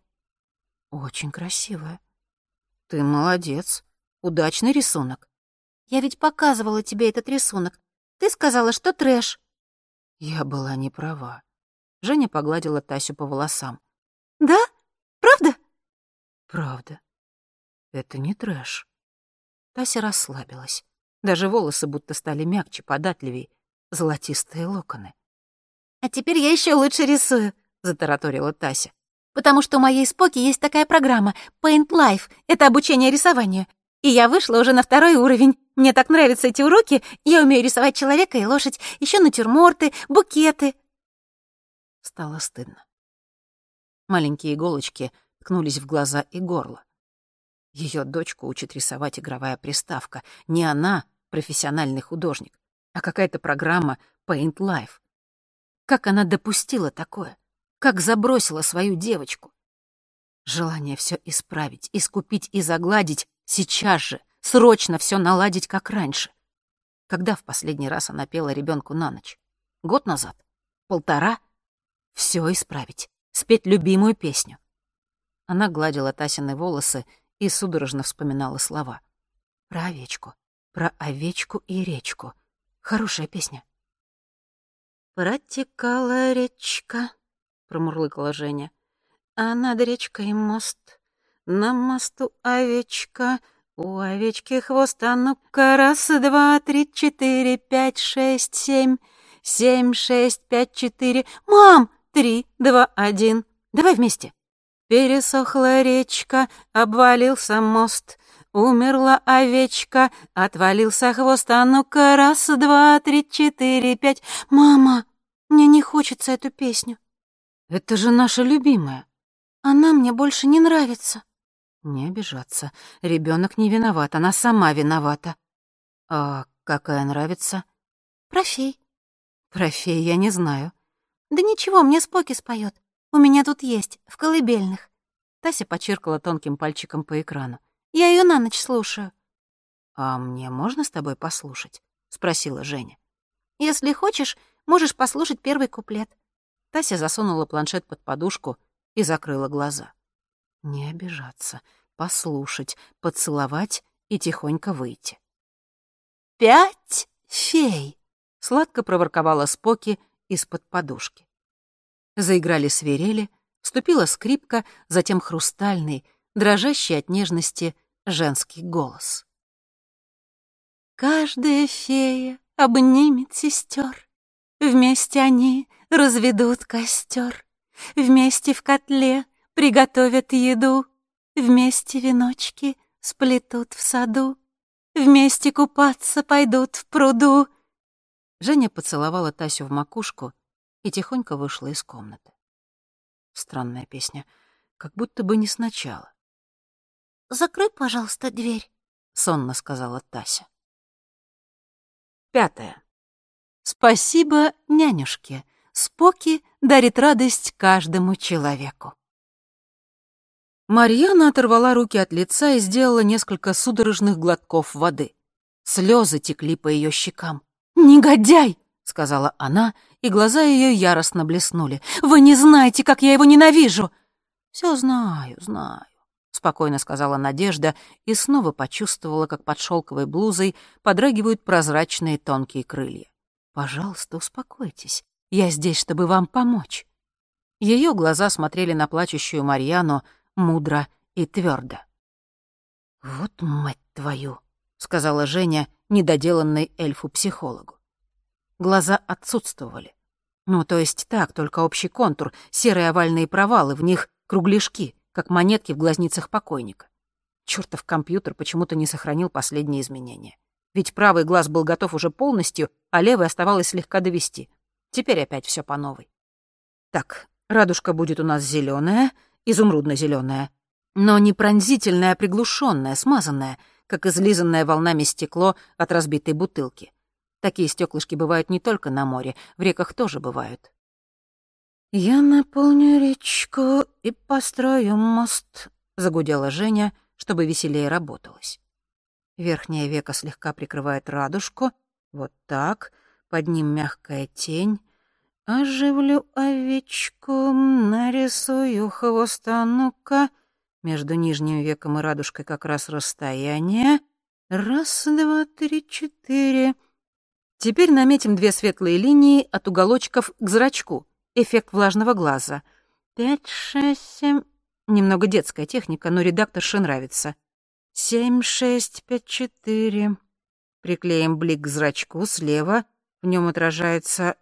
Очень красивая. Ты молодец. Удачный рисунок. Я ведь показывала тебе этот рисунок. Ты сказала, что трэш. Я была не права. Женя погладила Тасю по волосам. Да? Правда? Правда. Это не трэш. Тася расслабилась. Даже волосы будто стали мягче, податливей. Золотистые локоны. «А теперь я еще лучше рисую», — затараторила Тася потому что у моей Споки есть такая программа Paint Life. Это обучение рисованию. И я вышла уже на второй уровень. Мне так нравятся эти уроки. Я умею рисовать человека и лошадь, еще натюрморты, букеты. Стало стыдно. Маленькие иголочки ткнулись в глаза и горло. Ее дочку учит рисовать игровая приставка. Не она, профессиональный художник, а какая-то программа Paint Life. Как она допустила такое? как забросила свою девочку. Желание все исправить, искупить и загладить сейчас же, срочно все наладить, как раньше. Когда в последний раз она пела ребенку на ночь? Год назад? Полтора? Все исправить, спеть любимую песню. Она гладила Тасины волосы и судорожно вспоминала слова. Про овечку, про овечку и речку. Хорошая песня. Протекала речка, — промурлыкала Женя. «А над речкой мост, на мосту овечка, у овечки хвост, а ну-ка раз, два, три, четыре, пять, шесть, семь, семь, шесть, пять, четыре, мам, три, два, один, давай вместе». Пересохла речка, обвалился мост, Умерла овечка, отвалился хвост, а ну-ка раз, два, три, четыре, пять. Мама, мне не хочется эту песню. Это же наша любимая. Она мне больше не нравится. Не обижаться. Ребенок не виноват, она сама виновата. А какая нравится? Профей. Профей я не знаю. Да ничего, мне Споки споет. У меня тут есть, в колыбельных. Тася почиркала тонким пальчиком по экрану. Я ее на ночь слушаю. А мне можно с тобой послушать? Спросила Женя. Если хочешь, можешь послушать первый куплет. Тася засунула планшет под подушку и закрыла глаза. Не обижаться, послушать, поцеловать и тихонько выйти. «Пять фей!» — сладко проворковала Споки из-под подушки. Заиграли свирели, вступила скрипка, затем хрустальный, дрожащий от нежности женский голос. «Каждая фея обнимет сестер, вместе они разведут костер, Вместе в котле приготовят еду, Вместе веночки сплетут в саду, Вместе купаться пойдут в пруду. Женя поцеловала Тасю в макушку и тихонько вышла из комнаты. Странная песня, как будто бы не сначала. «Закрой, пожалуйста, дверь», — сонно сказала Тася. Пятое. Спасибо нянюшке. Споки дарит радость каждому человеку. Марьяна оторвала руки от лица и сделала несколько судорожных глотков воды. Слезы текли по ее щекам. «Негодяй!» — сказала она, и глаза ее яростно блеснули. «Вы не знаете, как я его ненавижу!» «Все знаю, знаю», — спокойно сказала Надежда и снова почувствовала, как под шелковой блузой подрагивают прозрачные тонкие крылья. «Пожалуйста, успокойтесь. Я здесь, чтобы вам помочь». Ее глаза смотрели на плачущую Марьяну, мудро и твердо. «Вот мать твою!» — сказала Женя, недоделанной эльфу-психологу. Глаза отсутствовали. Ну, то есть так, только общий контур, серые овальные провалы, в них кругляшки, как монетки в глазницах покойника. Чёртов компьютер почему-то не сохранил последние изменения. Ведь правый глаз был готов уже полностью, а левый оставалось слегка довести. Теперь опять все по новой. Так, радужка будет у нас зеленая, изумрудно-зеленая, но не пронзительная, а приглушенная, смазанная, как излизанное волнами стекло от разбитой бутылки. Такие стеклышки бывают не только на море, в реках тоже бывают. «Я наполню речку и построю мост», — загудела Женя, чтобы веселее работалось. Верхнее веко слегка прикрывает радужку, вот так, под ним мягкая тень, Оживлю овечку, нарисую хвост, а ну-ка. Между нижним веком и радужкой как раз расстояние. Раз, два, три, четыре. Теперь наметим две светлые линии от уголочков к зрачку. Эффект влажного глаза. Пять, шесть, семь. Немного детская техника, но редакторше нравится. Семь, шесть, пять, четыре. Приклеим блик к зрачку слева. В нем отражается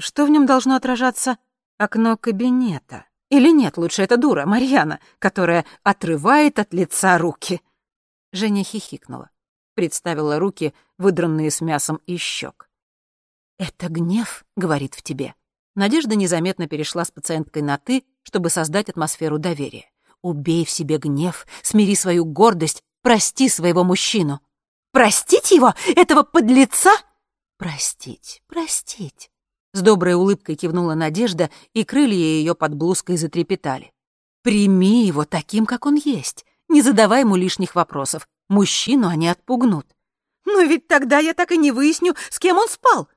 что в нем должно отражаться? Окно кабинета. Или нет, лучше это дура, Марьяна, которая отрывает от лица руки. Женя хихикнула. Представила руки, выдранные с мясом из щек. «Это гнев», — говорит в тебе. Надежда незаметно перешла с пациенткой на «ты», чтобы создать атмосферу доверия. Убей в себе гнев, смири свою гордость, прости своего мужчину. Простить его, этого подлеца? Простить, простить. С доброй улыбкой кивнула Надежда, и крылья ее под блузкой затрепетали. «Прими его таким, как он есть. Не задавай ему лишних вопросов. Мужчину они отпугнут». «Но ведь тогда я так и не выясню, с кем он спал».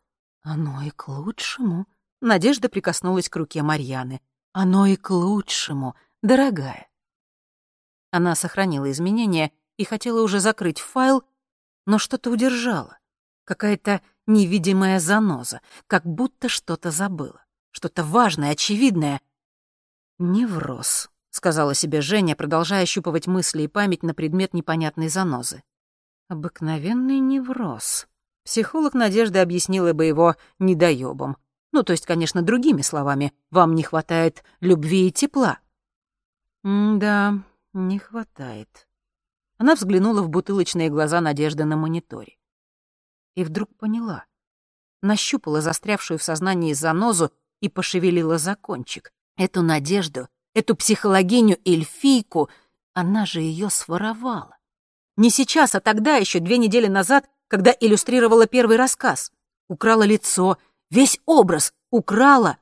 «Оно и к лучшему». Надежда прикоснулась к руке Марьяны. «Оно и к лучшему, дорогая». Она сохранила изменения и хотела уже закрыть файл, но что-то удержало. Какая-то невидимая заноза, как будто что-то забыла. Что-то важное, очевидное. «Невроз», — сказала себе Женя, продолжая щупывать мысли и память на предмет непонятной занозы. «Обыкновенный невроз». Психолог Надежды объяснила бы его недоёбом. Ну, то есть, конечно, другими словами. Вам не хватает любви и тепла. «Да, не хватает». Она взглянула в бутылочные глаза Надежды на мониторе и вдруг поняла. Нащупала застрявшую в сознании занозу и пошевелила за кончик. Эту надежду, эту психологиню эльфийку, она же ее своровала. Не сейчас, а тогда, еще две недели назад, когда иллюстрировала первый рассказ. Украла лицо, весь образ украла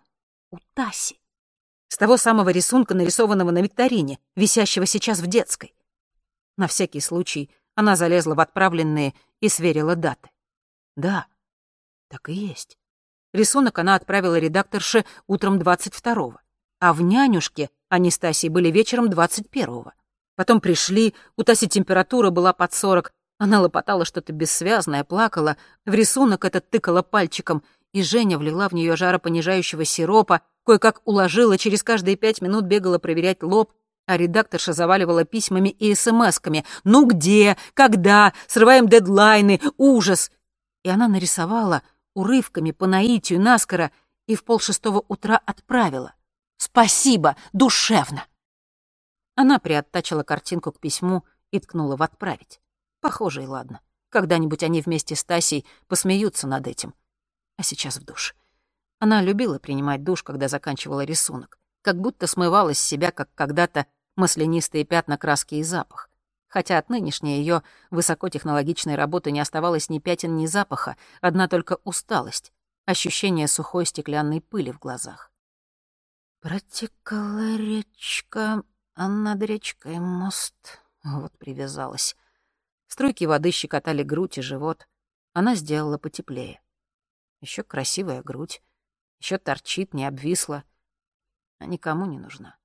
у Таси. С того самого рисунка, нарисованного на викторине, висящего сейчас в детской. На всякий случай она залезла в отправленные и сверила даты. Да, так и есть. Рисунок она отправила редакторше утром 22-го, а в «Нянюшке» они с Тасей были вечером 21-го. Потом пришли, у Таси температура была под 40, она лопотала что-то бессвязное, плакала, в рисунок этот тыкала пальчиком, и Женя влила в нее жаропонижающего сиропа, кое-как уложила, через каждые пять минут бегала проверять лоб, а редакторша заваливала письмами и смс-ками. «Ну где? Когда? Срываем дедлайны! Ужас!» и она нарисовала урывками по наитию наскоро и в полшестого утра отправила. «Спасибо! Душевно!» Она приоттачила картинку к письму и ткнула в «отправить». Похоже, и ладно. Когда-нибудь они вместе с Тасей посмеются над этим. А сейчас в душ. Она любила принимать душ, когда заканчивала рисунок, как будто смывала с себя, как когда-то, маслянистые пятна краски и запах. Хотя от нынешней ее высокотехнологичной работы не оставалось ни пятен, ни запаха, одна только усталость, ощущение сухой стеклянной пыли в глазах. Протекала речка, а над речкой мост. Вот привязалась. Струйки воды щекотали грудь и живот. Она сделала потеплее. Еще красивая грудь. Еще торчит, не обвисла. А никому не нужна.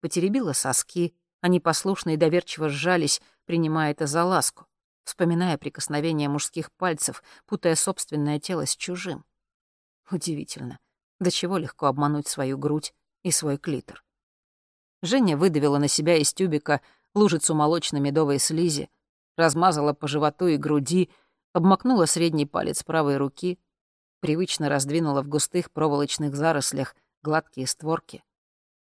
Потеребила соски, они послушно и доверчиво сжались, принимая это за ласку, вспоминая прикосновение мужских пальцев, путая собственное тело с чужим. Удивительно, до чего легко обмануть свою грудь и свой клитор. Женя выдавила на себя из тюбика лужицу молочно-медовой слизи, размазала по животу и груди, обмакнула средний палец правой руки, привычно раздвинула в густых проволочных зарослях гладкие створки,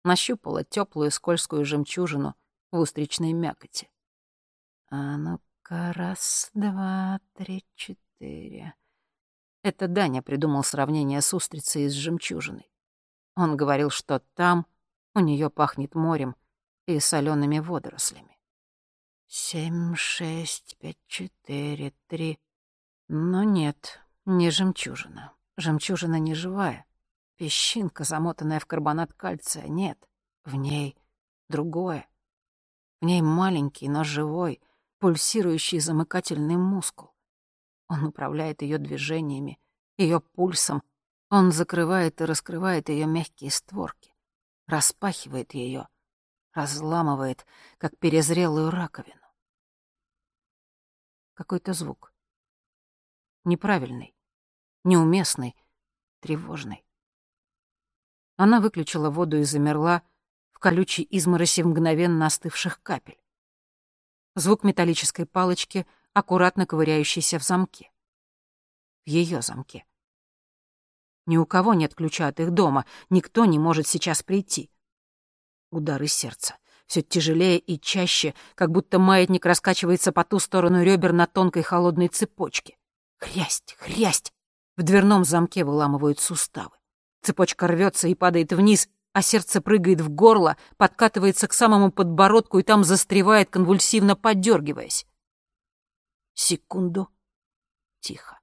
нащупала теплую скользкую жемчужину в устричной мякоти. А ну-ка, раз, два, три, четыре. Это Даня придумал сравнение с устрицей и с жемчужиной. Он говорил, что там у нее пахнет морем и солеными водорослями. Семь, шесть, пять, четыре, три. Но нет, не жемчужина. Жемчужина не живая. Песчинка, замотанная в карбонат кальция, нет. В ней другое. В ней маленький, но живой, пульсирующий замыкательный мускул. Он управляет ее движениями, ее пульсом. Он закрывает и раскрывает ее мягкие створки, распахивает ее, разламывает, как перезрелую раковину. Какой-то звук. Неправильный, неуместный, тревожный. Она выключила воду и замерла в колючей измороси мгновенно остывших капель. Звук металлической палочки, аккуратно ковыряющейся в замке в ее замке. Ни у кого нет ключа от их дома, никто не может сейчас прийти. Удары сердца. Все тяжелее и чаще, как будто маятник раскачивается по ту сторону ребер на тонкой холодной цепочке. Хрясть, хрясть! В дверном замке выламывают суставы. Цепочка рвется и падает вниз, а сердце прыгает в горло, подкатывается к самому подбородку и там застревает, конвульсивно подергиваясь. Секунду. Тихо.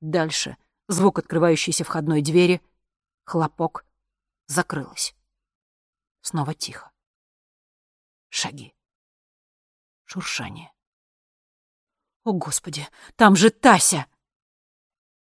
Дальше звук открывающейся входной двери, хлопок, закрылась. Снова тихо. Шаги. Шуршание. «О, Господи, там же Тася!»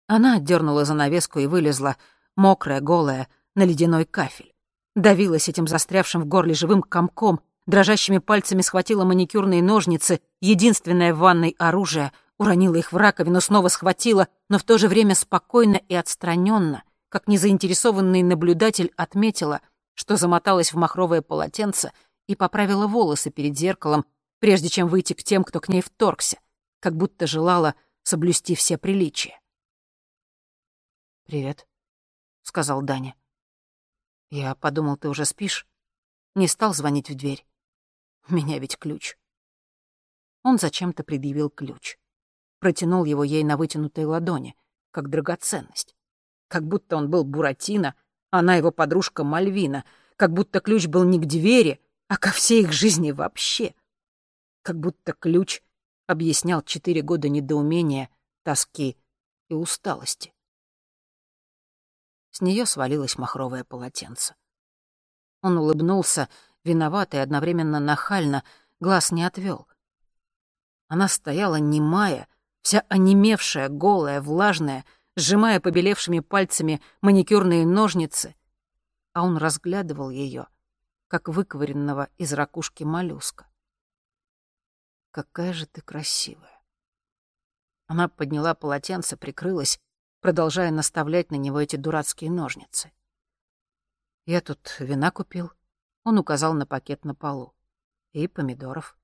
Она отдернула занавеску и вылезла, мокрая, голая, на ледяной кафель. Давилась этим застрявшим в горле живым комком, дрожащими пальцами схватила маникюрные ножницы, единственное в ванной оружие — уронила их в раковину, снова схватила, но в то же время спокойно и отстраненно, как незаинтересованный наблюдатель отметила, что замоталась в махровое полотенце и поправила волосы перед зеркалом, прежде чем выйти к тем, кто к ней вторгся, как будто желала соблюсти все приличия. «Привет», — сказал Даня. «Я подумал, ты уже спишь. Не стал звонить в дверь. У меня ведь ключ». Он зачем-то предъявил ключ протянул его ей на вытянутой ладони, как драгоценность. Как будто он был Буратино, она его подружка Мальвина, как будто ключ был не к двери, а ко всей их жизни вообще. Как будто ключ объяснял четыре года недоумения, тоски и усталости. С нее свалилось махровое полотенце. Он улыбнулся, виновато и одновременно нахально, глаз не отвел. Она стояла немая, вся онемевшая, голая, влажная, сжимая побелевшими пальцами маникюрные ножницы, а он разглядывал ее, как выковыренного из ракушки моллюска. «Какая же ты красивая!» Она подняла полотенце, прикрылась, продолжая наставлять на него эти дурацкие ножницы. «Я тут вина купил», — он указал на пакет на полу, «и помидоров,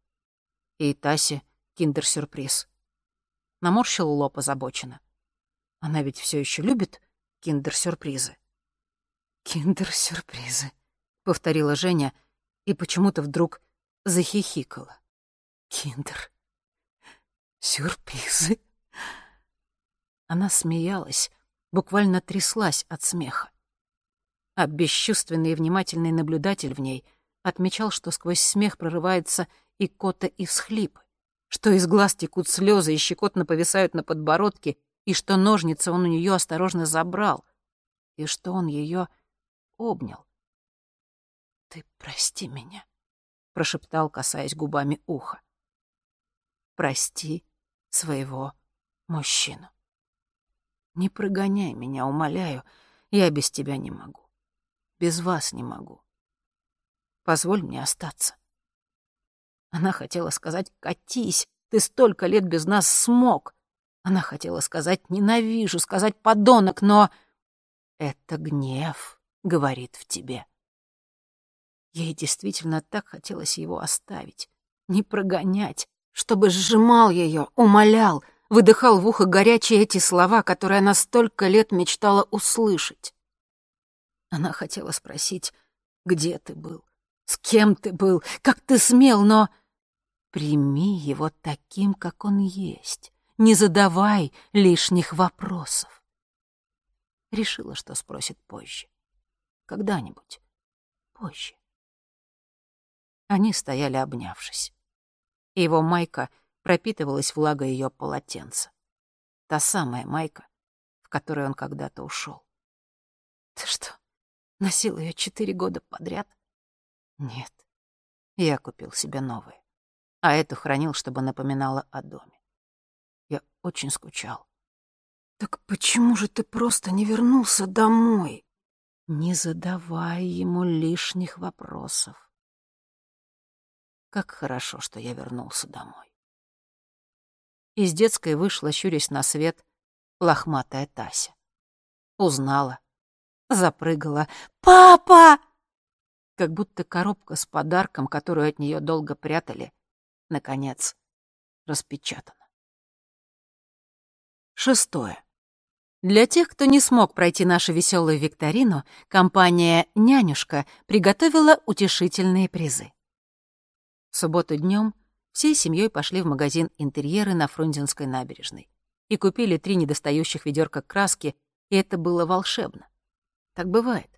и Тасе киндер-сюрприз» наморщил лоб озабоченно. Она ведь все еще любит киндер-сюрпризы. «Киндер-сюрпризы», — повторила Женя и почему-то вдруг захихикала. «Киндер. Сюрпризы». Она смеялась, буквально тряслась от смеха. А бесчувственный и внимательный наблюдатель в ней отмечал, что сквозь смех прорывается и кота, и всхлипы, что из глаз текут слезы и щекотно повисают на подбородке, и что ножницы он у нее осторожно забрал, и что он ее обнял. «Ты прости меня», — прошептал, касаясь губами уха. «Прости своего мужчину. Не прогоняй меня, умоляю, я без тебя не могу. Без вас не могу. Позволь мне остаться». Она хотела сказать «катись», ты столько лет без нас смог. Она хотела сказать «ненавижу», сказать «подонок», но... Это гнев говорит в тебе. Ей действительно так хотелось его оставить, не прогонять, чтобы сжимал ее, умолял, выдыхал в ухо горячие эти слова, которые она столько лет мечтала услышать. Она хотела спросить, где ты был, с кем ты был, как ты смел, но... Прими его таким, как он есть. Не задавай лишних вопросов. Решила, что спросит позже. Когда-нибудь. Позже. Они стояли, обнявшись. Его майка пропитывалась влагой ее полотенца. Та самая майка, в которой он когда-то ушел. Ты что, носил ее четыре года подряд? Нет. Я купил себе новые. А эту хранил, чтобы напоминала о доме. Я очень скучал. Так почему же ты просто не вернулся домой? Не задавай ему лишних вопросов. Как хорошо, что я вернулся домой. Из детской вышла, щурясь на свет, лохматая Тася. Узнала, запрыгала. «Папа!» Как будто коробка с подарком, которую от нее долго прятали, наконец, распечатана. Шестое. Для тех, кто не смог пройти нашу веселую викторину, компания «Нянюшка» приготовила утешительные призы. В субботу днем всей семьей пошли в магазин интерьеры на Фрунзенской набережной и купили три недостающих ведерка краски, и это было волшебно. Так бывает.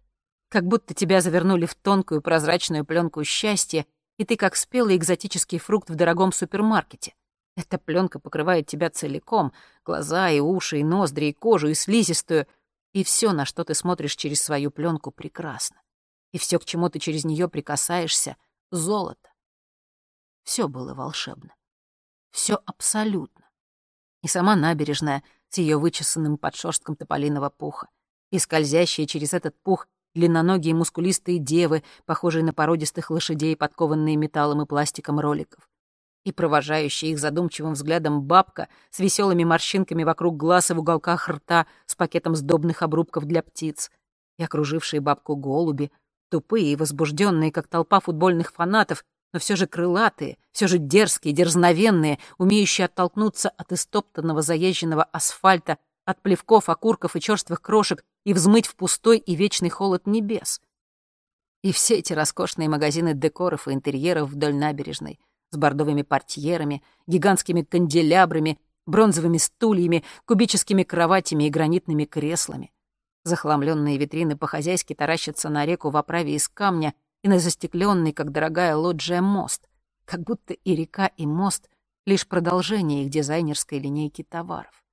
Как будто тебя завернули в тонкую прозрачную пленку счастья, и ты как спелый экзотический фрукт в дорогом супермаркете. Эта пленка покрывает тебя целиком, глаза и уши, и ноздри, и кожу, и слизистую, и все, на что ты смотришь через свою пленку, прекрасно. И все, к чему ты через нее прикасаешься, — золото. Все было волшебно. Все абсолютно. И сама набережная с ее вычесанным подшерстком тополиного пуха, и скользящие через этот пух длинноногие мускулистые девы, похожие на породистых лошадей, подкованные металлом и пластиком роликов, и провожающая их задумчивым взглядом бабка с веселыми морщинками вокруг глаз и в уголках рта с пакетом сдобных обрубков для птиц, и окружившие бабку голуби, тупые и возбужденные, как толпа футбольных фанатов, но все же крылатые, все же дерзкие, дерзновенные, умеющие оттолкнуться от истоптанного заезженного асфальта, от плевков, окурков и черствых крошек и взмыть в пустой и вечный холод небес. И все эти роскошные магазины декоров и интерьеров вдоль набережной с бордовыми портьерами, гигантскими канделябрами, бронзовыми стульями, кубическими кроватями и гранитными креслами. Захламленные витрины по-хозяйски таращатся на реку в оправе из камня и на застекленный, как дорогая лоджия, мост, как будто и река, и мост — лишь продолжение их дизайнерской линейки товаров.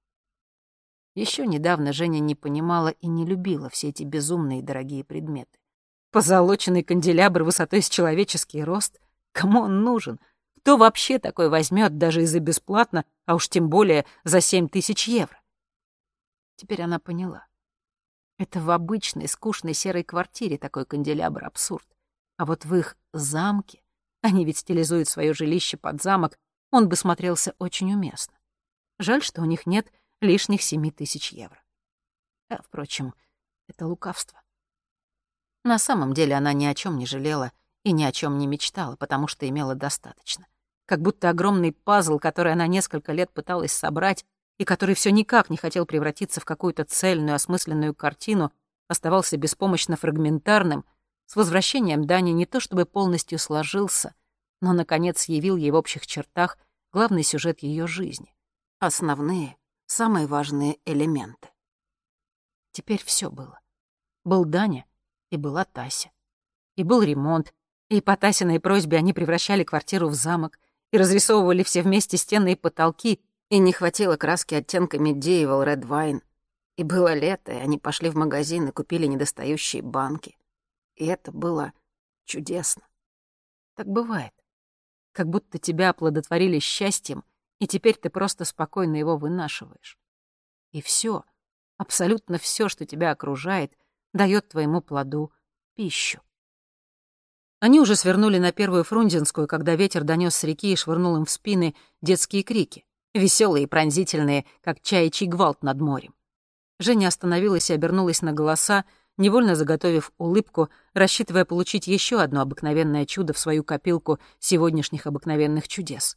Еще недавно Женя не понимала и не любила все эти безумные дорогие предметы. Позолоченный канделябр высотой с человеческий рост? Кому он нужен? Кто вообще такой возьмет даже и за бесплатно, а уж тем более за семь тысяч евро? Теперь она поняла. Это в обычной, скучной серой квартире такой канделябр абсурд. А вот в их замке, они ведь стилизуют свое жилище под замок, он бы смотрелся очень уместно. Жаль, что у них нет лишних семи тысяч евро. А, впрочем, это лукавство. На самом деле она ни о чем не жалела и ни о чем не мечтала, потому что имела достаточно. Как будто огромный пазл, который она несколько лет пыталась собрать и который все никак не хотел превратиться в какую-то цельную, осмысленную картину, оставался беспомощно фрагментарным с возвращением Дани не то чтобы полностью сложился, но, наконец, явил ей в общих чертах главный сюжет ее жизни. Основные, самые важные элементы. Теперь все было. Был Даня и была Тася. И был ремонт, и по Тасиной просьбе они превращали квартиру в замок и разрисовывали все вместе стены и потолки, и не хватило краски оттенками Medieval Red Wine. И было лето, и они пошли в магазин и купили недостающие банки. И это было чудесно. Так бывает. Как будто тебя оплодотворили счастьем, и теперь ты просто спокойно его вынашиваешь. И все, абсолютно все, что тебя окружает, дает твоему плоду пищу. Они уже свернули на первую Фрунзенскую, когда ветер донес с реки и швырнул им в спины детские крики, веселые и пронзительные, как чаячий гвалт над морем. Женя остановилась и обернулась на голоса, невольно заготовив улыбку, рассчитывая получить еще одно обыкновенное чудо в свою копилку сегодняшних обыкновенных чудес.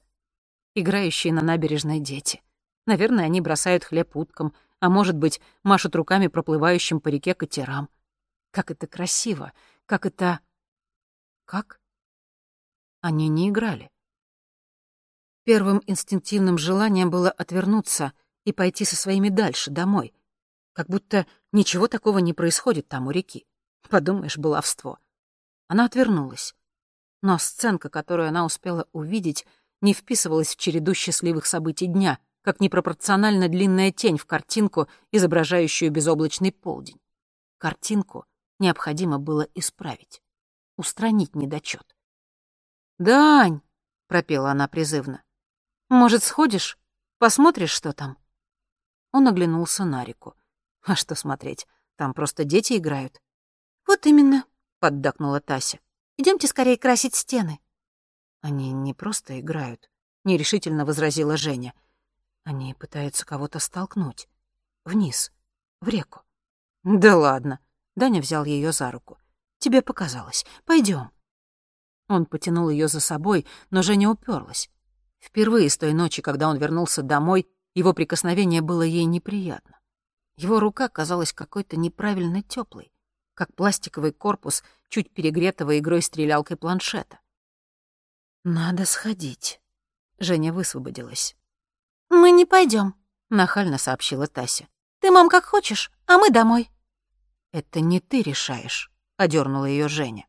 Играющие на набережной дети. Наверное, они бросают хлеб уткам, а может быть, машут руками проплывающим по реке катерам. Как это красиво, как это как? Они не играли. Первым инстинктивным желанием было отвернуться и пойти со своими дальше, домой. Как будто ничего такого не происходит там у реки. Подумаешь, баловство. Она отвернулась. Но сценка, которую она успела увидеть, не вписывалась в череду счастливых событий дня, как непропорционально длинная тень в картинку, изображающую безоблачный полдень. Картинку необходимо было исправить устранить недочет. «Дань!» — пропела она призывно. «Может, сходишь? Посмотришь, что там?» Он оглянулся на реку. «А что смотреть? Там просто дети играют». «Вот именно», — поддакнула Тася. Идемте скорее красить стены». «Они не просто играют», — нерешительно возразила Женя. «Они пытаются кого-то столкнуть. Вниз, в реку». «Да ладно», — Даня взял ее за руку. Тебе показалось. Пойдем. Он потянул ее за собой, но Женя уперлась. Впервые с той ночи, когда он вернулся домой, его прикосновение было ей неприятно. Его рука казалась какой-то неправильно теплой, как пластиковый корпус чуть перегретого игрой-стрелялкой планшета. «Надо сходить». Женя высвободилась. «Мы не пойдем, нахально сообщила Тася. «Ты, мам, как хочешь, а мы домой». «Это не ты решаешь», — одернула ее Женя.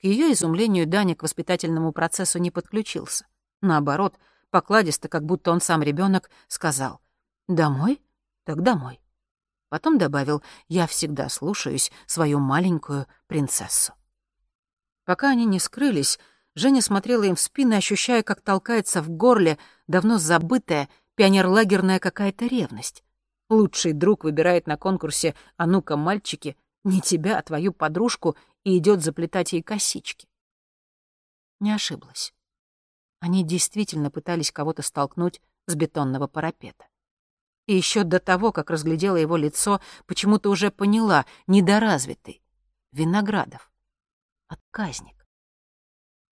К ее изумлению Даня к воспитательному процессу не подключился. Наоборот, покладисто, как будто он сам ребенок, сказал «Домой? Так домой». Потом добавил «Я всегда слушаюсь свою маленькую принцессу». Пока они не скрылись, Женя смотрела им в спины, ощущая, как толкается в горле давно забытая пионерлагерная какая-то ревность. Лучший друг выбирает на конкурсе «А ну-ка, мальчики» Не тебя, а твою подружку, и идет заплетать ей косички. Не ошиблась. Они действительно пытались кого-то столкнуть с бетонного парапета. И еще до того, как разглядела его лицо, почему-то уже поняла, недоразвитый. Виноградов. Отказник.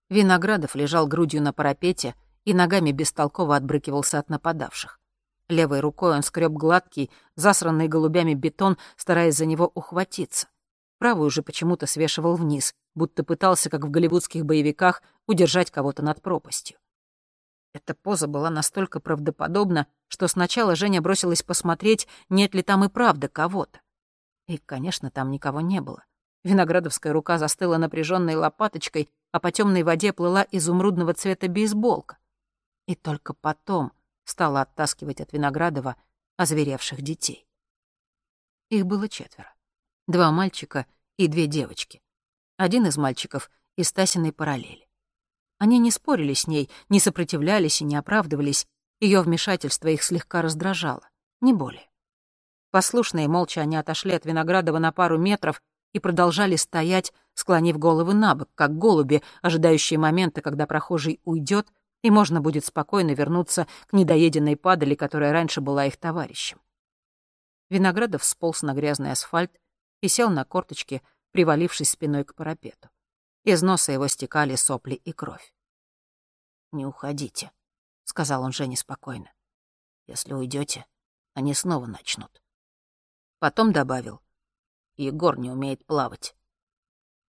Виноградов лежал грудью на парапете и ногами бестолково отбрыкивался от нападавших. Левой рукой он скреб гладкий, засранный голубями бетон, стараясь за него ухватиться. Правую же почему-то свешивал вниз, будто пытался, как в голливудских боевиках, удержать кого-то над пропастью. Эта поза была настолько правдоподобна, что сначала Женя бросилась посмотреть, нет ли там и правда кого-то. И, конечно, там никого не было. Виноградовская рука застыла напряженной лопаточкой, а по темной воде плыла изумрудного цвета бейсболка. И только потом стала оттаскивать от Виноградова озверевших детей. Их было четверо. Два мальчика и две девочки. Один из мальчиков из Тасиной параллели. Они не спорили с ней, не сопротивлялись и не оправдывались. Ее вмешательство их слегка раздражало, не более. Послушные молча они отошли от Виноградова на пару метров и продолжали стоять, склонив головы на бок, как голуби, ожидающие момента, когда прохожий уйдет и можно будет спокойно вернуться к недоеденной падали, которая раньше была их товарищем. Виноградов сполз на грязный асфальт и сел на корточки, привалившись спиной к парапету. Из носа его стекали сопли и кровь. «Не уходите», — сказал он Жене спокойно. «Если уйдете, они снова начнут». Потом добавил. «Егор не умеет плавать».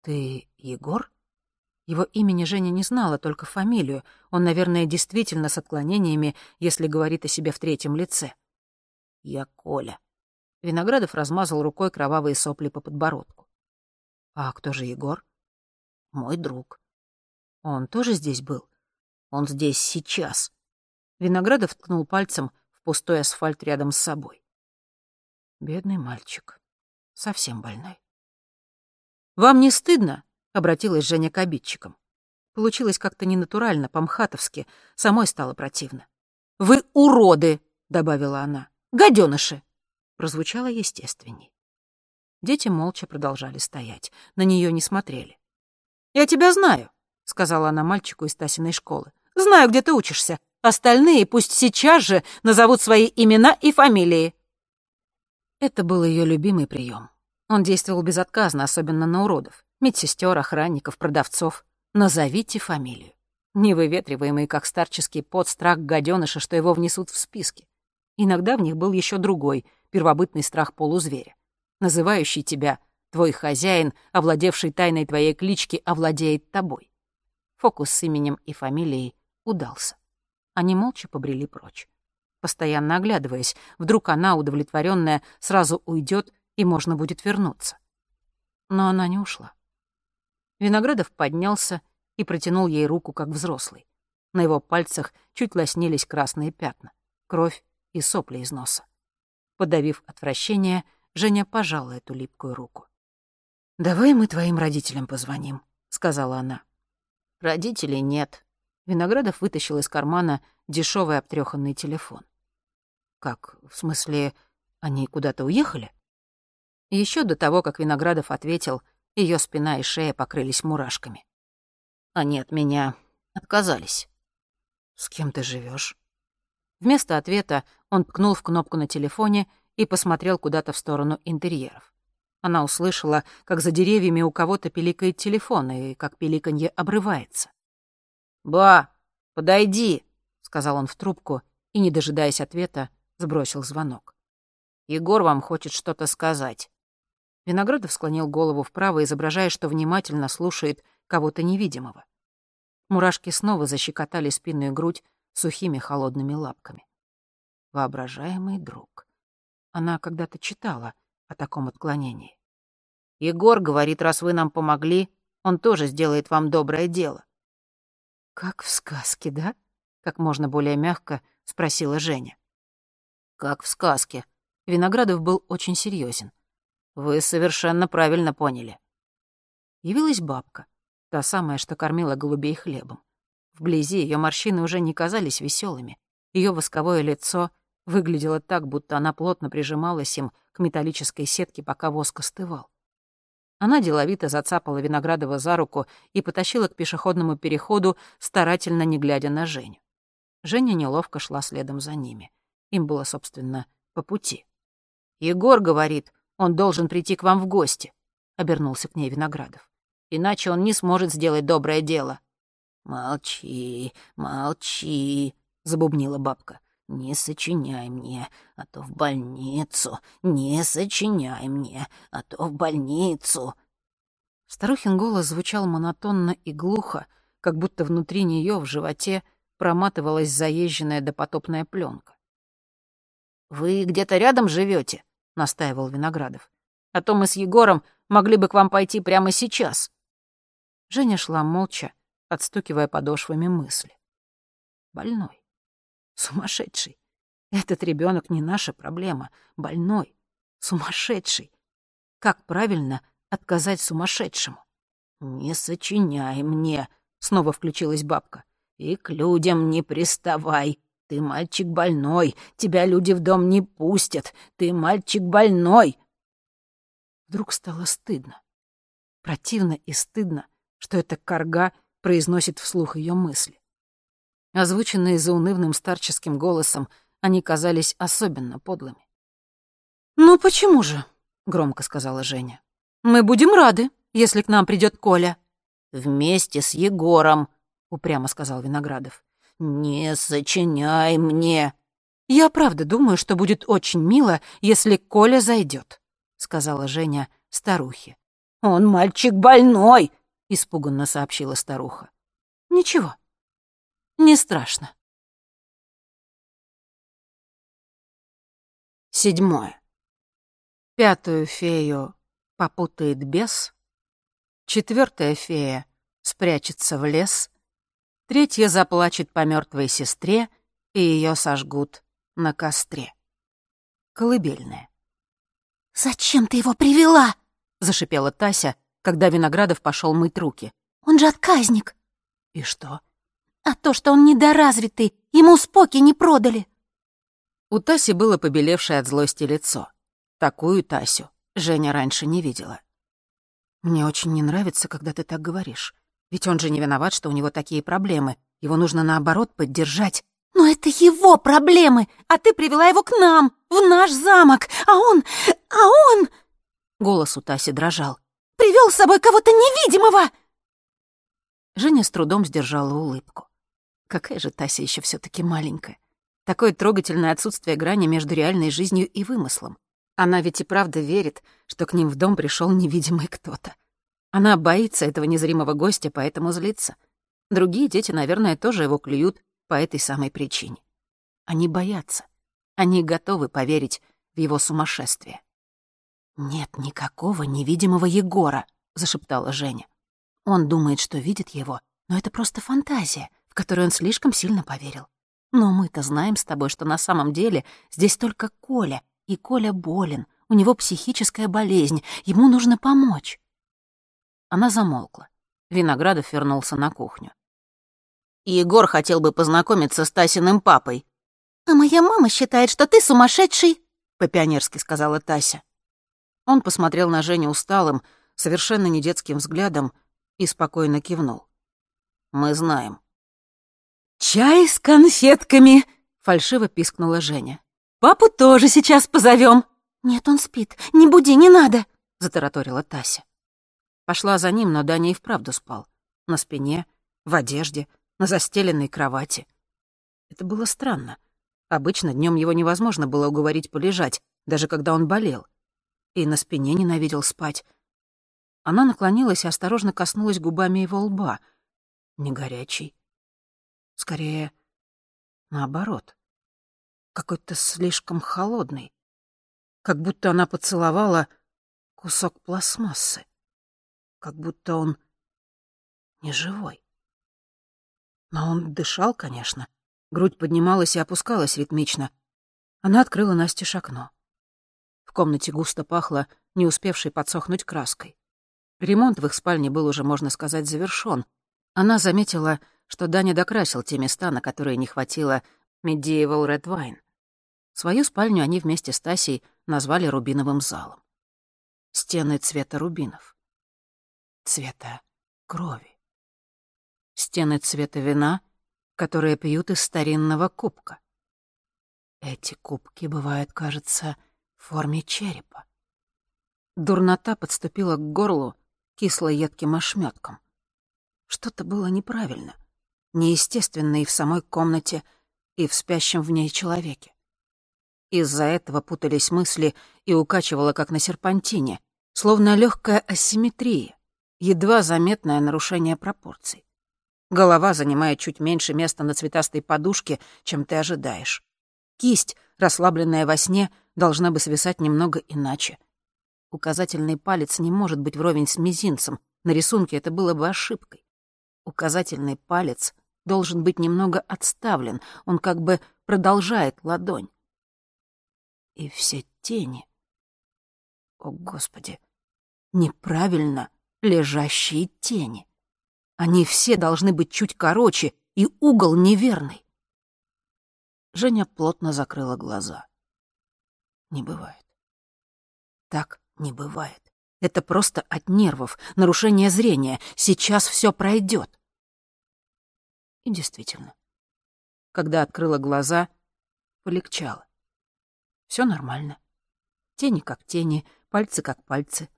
«Ты Егор?» Его имени Женя не знала, только фамилию. Он, наверное, действительно с отклонениями, если говорит о себе в третьем лице. Я Коля. Виноградов размазал рукой кровавые сопли по подбородку. А кто же Егор? Мой друг. Он тоже здесь был? Он здесь сейчас. Виноградов ткнул пальцем в пустой асфальт рядом с собой. Бедный мальчик. Совсем больной. «Вам не стыдно?» — обратилась Женя к обидчикам. Получилось как-то ненатурально, по-мхатовски. Самой стало противно. «Вы уроды!» — добавила она. «Гадёныши!» Прозвучало естественней. Дети молча продолжали стоять. На нее не смотрели. «Я тебя знаю», — сказала она мальчику из Тасиной школы. «Знаю, где ты учишься. Остальные пусть сейчас же назовут свои имена и фамилии». Это был ее любимый прием. Он действовал безотказно, особенно на уродов. Медсестер, охранников, продавцов. Назовите фамилию. Невыветриваемый, как старческий пот, страх гаденыша, что его внесут в списки. Иногда в них был еще другой, первобытный страх полузверя, называющий тебя Твой хозяин, овладевший тайной твоей клички, овладеет тобой. Фокус с именем и фамилией удался. Они молча побрели прочь. Постоянно оглядываясь, вдруг она, удовлетворенная, сразу уйдет и можно будет вернуться. Но она не ушла. Виноградов поднялся и протянул ей руку, как взрослый. На его пальцах чуть лоснились красные пятна, кровь и сопли из носа. Подавив отвращение, Женя пожала эту липкую руку. «Давай мы твоим родителям позвоним», — сказала она. «Родителей нет». Виноградов вытащил из кармана дешевый обтрёханный телефон. «Как? В смысле, они куда-то уехали?» Еще до того, как Виноградов ответил, ее спина и шея покрылись мурашками. «Они от меня отказались». «С кем ты живешь? Вместо ответа он ткнул в кнопку на телефоне и посмотрел куда-то в сторону интерьеров. Она услышала, как за деревьями у кого-то пиликает телефон, и как пиликанье обрывается. «Ба, подойди!» — сказал он в трубку и, не дожидаясь ответа, сбросил звонок. «Егор вам хочет что-то сказать». Виноградов склонил голову вправо, изображая, что внимательно слушает кого-то невидимого. Мурашки снова защекотали спину и грудь сухими холодными лапками. Воображаемый друг. Она когда-то читала о таком отклонении. «Егор говорит, раз вы нам помогли, он тоже сделает вам доброе дело». «Как в сказке, да?» — как можно более мягко спросила Женя. «Как в сказке». Виноградов был очень серьезен. «Вы совершенно правильно поняли». Явилась бабка, та самая, что кормила голубей хлебом. Вблизи ее морщины уже не казались веселыми. Ее восковое лицо выглядело так, будто она плотно прижималась им металлической сетке, пока воск остывал. Она деловито зацапала Виноградова за руку и потащила к пешеходному переходу, старательно не глядя на Женю. Женя неловко шла следом за ними. Им было, собственно, по пути. «Егор говорит, он должен прийти к вам в гости», — обернулся к ней Виноградов. «Иначе он не сможет сделать доброе дело». «Молчи, молчи», — забубнила бабка. «Не сочиняй мне, а то в больницу. Не сочиняй мне, а то в больницу». Старухин голос звучал монотонно и глухо, как будто внутри нее в животе проматывалась заезженная допотопная пленка. «Вы где-то рядом живете? настаивал Виноградов. «А то мы с Егором могли бы к вам пойти прямо сейчас». Женя шла молча, отстукивая подошвами мысли. Больной. Сумасшедший. Этот ребенок не наша проблема. Больной. Сумасшедший. Как правильно отказать сумасшедшему? «Не сочиняй мне», — снова включилась бабка. «И к людям не приставай. Ты мальчик больной. Тебя люди в дом не пустят. Ты мальчик больной». Вдруг стало стыдно. Противно и стыдно, что эта корга произносит вслух ее мысли. Озвученные заунывным старческим голосом, они казались особенно подлыми. «Ну почему же?» — громко сказала Женя. «Мы будем рады, если к нам придет Коля». «Вместе с Егором», — упрямо сказал Виноградов. «Не сочиняй мне». «Я правда думаю, что будет очень мило, если Коля зайдет», — сказала Женя старухе. «Он мальчик больной», — испуганно сообщила старуха. «Ничего, не страшно. Седьмое. Пятую фею попутает бес. Четвертая фея спрячется в лес. Третья заплачет по мертвой сестре, и ее сожгут на костре. Колыбельная. «Зачем ты его привела?» — зашипела Тася, когда Виноградов пошел мыть руки. «Он же отказник». «И что?» «А то, что он недоразвитый, ему споки не продали». У Таси было побелевшее от злости лицо. Такую Тасю Женя раньше не видела. «Мне очень не нравится, когда ты так говоришь. Ведь он же не виноват, что у него такие проблемы. Его нужно, наоборот, поддержать. «Но это его проблемы, а ты привела его к нам, в наш замок, а он... а он...» Голос у Таси дрожал. «Привел с собой кого-то невидимого!» Женя с трудом сдержала улыбку. Какая же Тася еще все таки маленькая. Такое трогательное отсутствие грани между реальной жизнью и вымыслом. Она ведь и правда верит, что к ним в дом пришел невидимый кто-то. Она боится этого незримого гостя, поэтому злится. Другие дети, наверное, тоже его клюют по этой самой причине. Они боятся. Они готовы поверить в его сумасшествие. «Нет никакого невидимого Егора», — зашептала Женя. «Он думает, что видит его, но это просто фантазия, в которую он слишком сильно поверил. Но мы-то знаем с тобой, что на самом деле здесь только Коля, и Коля болен, у него психическая болезнь, ему нужно помочь». Она замолкла. Виноградов вернулся на кухню. «Егор хотел бы познакомиться с Тасиным папой». «А моя мама считает, что ты сумасшедший», — по-пионерски сказала Тася. Он посмотрел на Женю усталым, совершенно недетским взглядом и спокойно кивнул. «Мы знаем». «Чай с конфетками!» — фальшиво пискнула Женя. «Папу тоже сейчас позовем. «Нет, он спит. Не буди, не надо!» — затараторила Тася. Пошла за ним, но Даня и вправду спал. На спине, в одежде, на застеленной кровати. Это было странно. Обычно днем его невозможно было уговорить полежать, даже когда он болел. И на спине ненавидел спать. Она наклонилась и осторожно коснулась губами его лба. Не горячий, Скорее, наоборот. Какой-то слишком холодный. Как будто она поцеловала кусок пластмассы. Как будто он неживой. Но он дышал, конечно. Грудь поднималась и опускалась ритмично. Она открыла Насте окно. В комнате густо пахло, не успевшей подсохнуть краской. Ремонт в их спальне был уже, можно сказать, завершён. Она заметила что Даня докрасил те места, на которые не хватило Red Wine. Свою спальню они вместе с Тасей назвали рубиновым залом. Стены цвета рубинов. Цвета крови. Стены цвета вина, которые пьют из старинного кубка. Эти кубки бывают, кажется, в форме черепа. Дурнота подступила к горлу кисло-едким ошметком. Что-то было неправильно неестественно и в самой комнате, и в спящем в ней человеке. Из-за этого путались мысли и укачивало, как на серпантине, словно легкая асимметрия, едва заметное нарушение пропорций. Голова занимает чуть меньше места на цветастой подушке, чем ты ожидаешь. Кисть, расслабленная во сне, должна бы свисать немного иначе. Указательный палец не может быть вровень с мизинцем, на рисунке это было бы ошибкой. Указательный палец должен быть немного отставлен, он как бы продолжает ладонь. И все тени. О, Господи, неправильно лежащие тени. Они все должны быть чуть короче, и угол неверный. Женя плотно закрыла глаза. Не бывает. Так не бывает. Это просто от нервов, нарушение зрения. Сейчас все пройдет. И действительно, когда открыла глаза, полегчало. Все нормально. Тени как тени, пальцы как пальцы.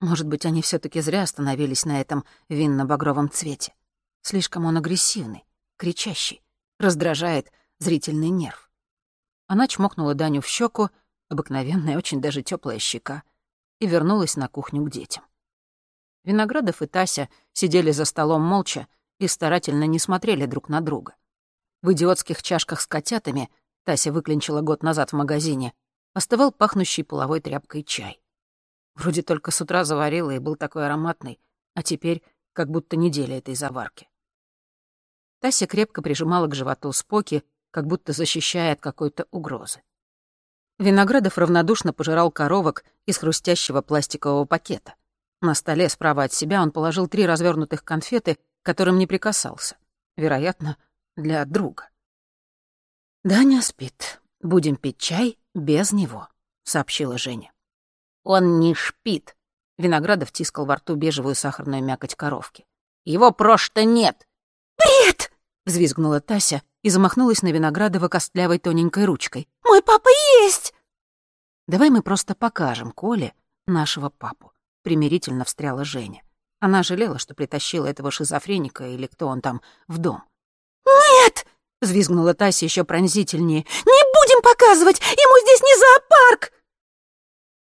Может быть, они все таки зря остановились на этом винно-багровом цвете. Слишком он агрессивный, кричащий, раздражает зрительный нерв. Она чмокнула Даню в щеку, обыкновенная, очень даже теплая щека, и вернулась на кухню к детям. Виноградов и Тася сидели за столом молча, и старательно не смотрели друг на друга. В идиотских чашках с котятами Тася выклинчила год назад в магазине. остывал пахнущий половой тряпкой чай. Вроде только с утра заварила и был такой ароматный, а теперь как будто неделя этой заварки. Тася крепко прижимала к животу Споки, как будто защищая от какой-то угрозы. Виноградов равнодушно пожирал коровок из хрустящего пластикового пакета. На столе справа от себя он положил три развернутых конфеты, которым не прикасался. Вероятно, для друга. «Даня спит. Будем пить чай без него», — сообщила Женя. «Он не шпит», — Виноградов тискал во рту бежевую сахарную мякоть коровки. «Его просто нет». «Бред!» — взвизгнула Тася и замахнулась на Виноградова костлявой тоненькой ручкой. «Мой папа есть!» «Давай мы просто покажем Коле нашего папу», — примирительно встряла Женя. Она жалела, что притащила этого шизофреника или кто он там в дом. «Нет!» — взвизгнула Тася еще пронзительнее. «Не будем показывать! Ему здесь не зоопарк!»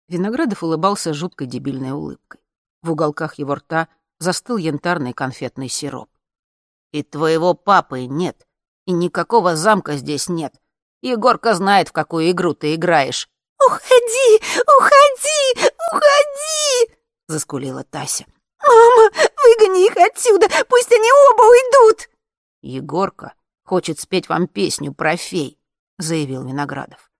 Виноградов улыбался жуткой дебильной улыбкой. В уголках его рта застыл янтарный конфетный сироп. «И твоего папы нет, и никакого замка здесь нет. Егорка знает, в какую игру ты играешь». «Уходи! Уходи! Уходи!» — заскулила Тася. «Мама, выгони их отсюда! Пусть они оба уйдут!» «Егорка хочет спеть вам песню про фей», — заявил Виноградов.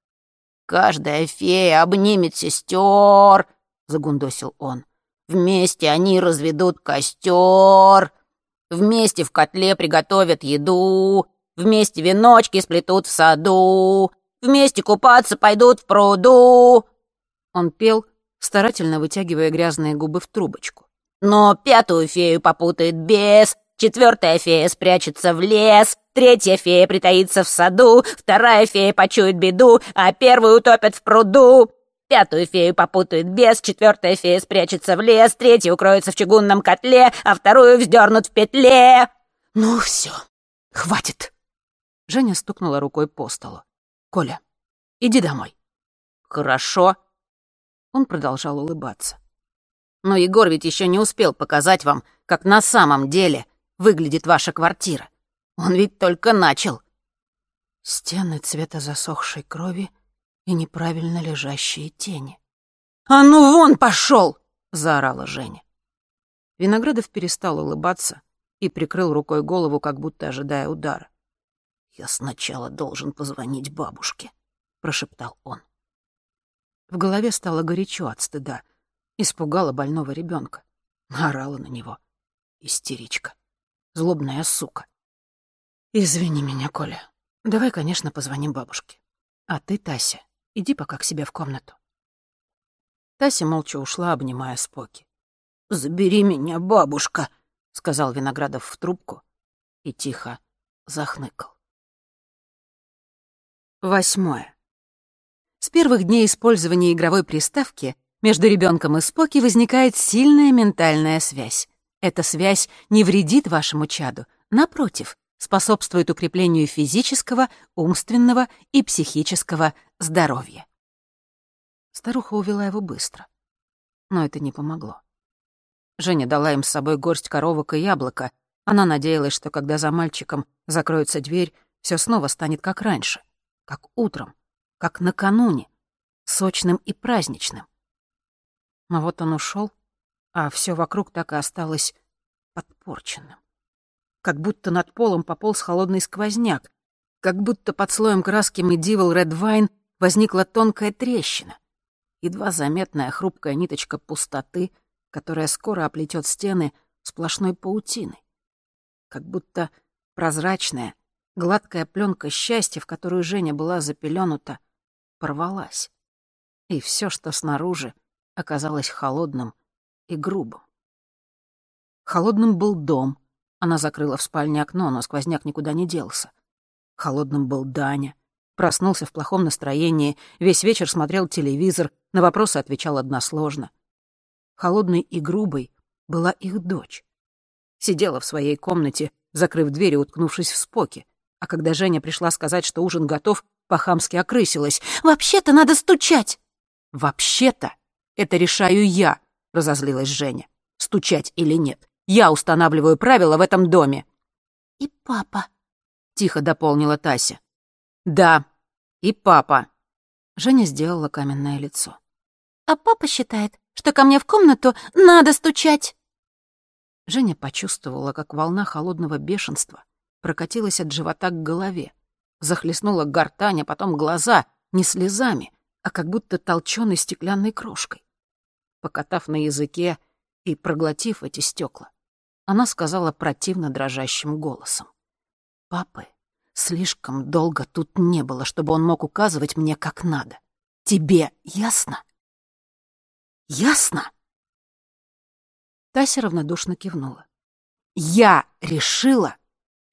«Каждая фея обнимет сестер», — загундосил он. «Вместе они разведут костер, вместе в котле приготовят еду, вместе веночки сплетут в саду, вместе купаться пойдут в пруду». Он пел, старательно вытягивая грязные губы в трубочку. «Но пятую фею попутает бес, четвертая фея спрячется в лес, Третья фея притаится в саду, вторая фея почует беду, а первую утопят в пруду. Пятую фею попутают без, четвертая фея спрячется в лес, третья укроется в чугунном котле, а вторую вздернут в петле. Ну все, хватит. Женя стукнула рукой по столу. Коля, иди домой. Хорошо. Он продолжал улыбаться. Но Егор ведь еще не успел показать вам, как на самом деле выглядит ваша квартира. Он ведь только начал. Стены цвета засохшей крови и неправильно лежащие тени. «А ну вон пошел! заорала Женя. Виноградов перестал улыбаться и прикрыл рукой голову, как будто ожидая удара. «Я сначала должен позвонить бабушке», — прошептал он. В голове стало горячо от стыда. Испугала больного ребенка, Орала на него. Истеричка. Злобная сука. «Извини меня, Коля. Давай, конечно, позвоним бабушке. А ты, Тася, иди пока к себе в комнату». Тася молча ушла, обнимая Споки. «Забери меня, бабушка», — сказал Виноградов в трубку и тихо захныкал. Восьмое. С первых дней использования игровой приставки между ребенком и Споки возникает сильная ментальная связь. Эта связь не вредит вашему чаду, напротив, способствует укреплению физического, умственного и психического здоровья. Старуха увела его быстро. Но это не помогло. Женя дала им с собой горсть коровок и яблоко. Она надеялась, что когда за мальчиком закроется дверь, все снова станет как раньше, как утром, как накануне, сочным и праздничным. Но вот он ушел, а все вокруг так и осталось подпорченным. Как будто над полом пополз холодный сквозняк, как будто под слоем краски Medieval Red Wine возникла тонкая трещина, едва заметная хрупкая ниточка пустоты, которая скоро оплетет стены сплошной паутиной, как будто прозрачная, гладкая пленка счастья, в которую Женя была запеленута, порвалась, и все, что снаружи, оказалось холодным и грубым. Холодным был дом — она закрыла в спальне окно, но сквозняк никуда не делся. Холодным был Даня. Проснулся в плохом настроении, весь вечер смотрел телевизор, на вопросы отвечал односложно. Холодной и грубой была их дочь. Сидела в своей комнате, закрыв дверь и уткнувшись в споки. А когда Женя пришла сказать, что ужин готов, по-хамски окрысилась. «Вообще-то надо стучать!» «Вообще-то это решаю я», — разозлилась Женя. «Стучать или нет. Я устанавливаю правила в этом доме». «И папа», — тихо дополнила Тася. «Да, и папа». Женя сделала каменное лицо. «А папа считает, что ко мне в комнату надо стучать». Женя почувствовала, как волна холодного бешенства прокатилась от живота к голове, захлестнула гортань, а потом глаза, не слезами, а как будто толченой стеклянной крошкой. Покатав на языке и проглотив эти стекла, она сказала противно дрожащим голосом. «Папы слишком долго тут не было, чтобы он мог указывать мне как надо. Тебе ясно?» «Ясно?» Тася равнодушно кивнула. «Я решила...»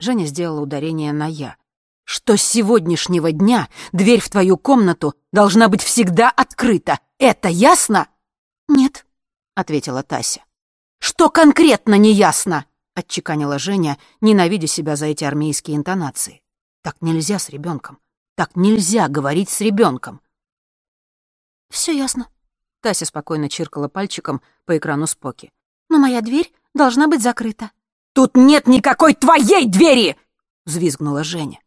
Женя сделала ударение на «я», что с сегодняшнего дня дверь в твою комнату должна быть всегда открыта. Это ясно? Нет, ответила Тася. Что конкретно не ясно? отчеканила Женя, ненавидя себя за эти армейские интонации. Так нельзя с ребенком. Так нельзя говорить с ребенком. Все ясно. Тася спокойно чиркала пальчиком по экрану Споки. Но моя дверь должна быть закрыта. Тут нет никакой твоей двери! взвизгнула Женя.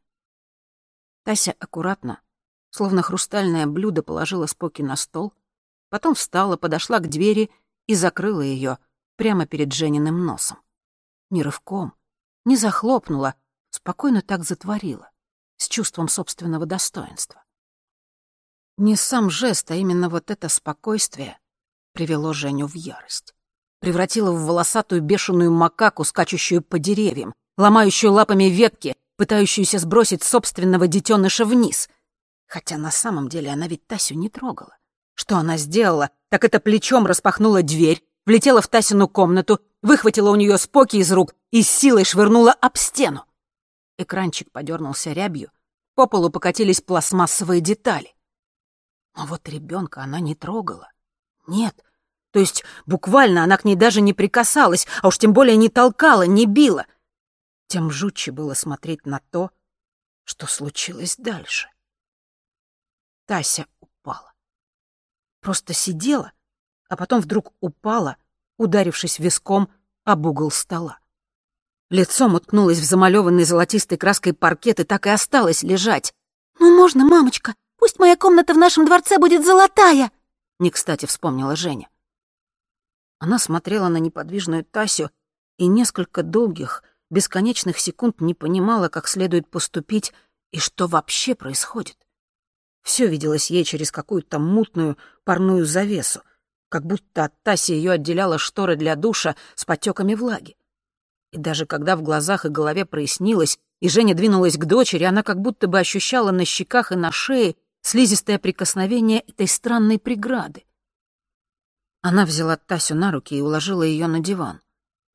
Тася аккуратно, словно хрустальное блюдо, положила Споки на стол, потом встала, подошла к двери и закрыла ее прямо перед Жениным носом. Ни рывком, не захлопнула, спокойно так затворила, с чувством собственного достоинства. Не сам жест, а именно вот это спокойствие привело Женю в ярость. Превратило в волосатую бешеную макаку, скачущую по деревьям, ломающую лапами ветки, пытающуюся сбросить собственного детеныша вниз. Хотя на самом деле она ведь Тасю не трогала. Что она сделала, так это плечом распахнула дверь, влетела в Тасину комнату, выхватила у нее споки из рук и силой швырнула об стену. Экранчик подернулся рябью, по полу покатились пластмассовые детали. Но вот ребенка она не трогала. Нет. То есть буквально она к ней даже не прикасалась, а уж тем более не толкала, не била тем жутче было смотреть на то, что случилось дальше. Тася. Просто сидела, а потом вдруг упала, ударившись виском об угол стола. Лицом уткнулась в замалеванный золотистой краской паркет и так и осталась лежать. «Ну можно, мамочка, пусть моя комната в нашем дворце будет золотая!» Не кстати вспомнила Женя. Она смотрела на неподвижную Тасю и несколько долгих, бесконечных секунд не понимала, как следует поступить и что вообще происходит. Все виделось ей через какую-то мутную парную завесу, как будто от Таси ее отделяла штора для душа с потеками влаги. И даже когда в глазах и голове прояснилось, и Женя двинулась к дочери, она как будто бы ощущала на щеках и на шее слизистое прикосновение этой странной преграды. Она взяла Тасю на руки и уложила ее на диван.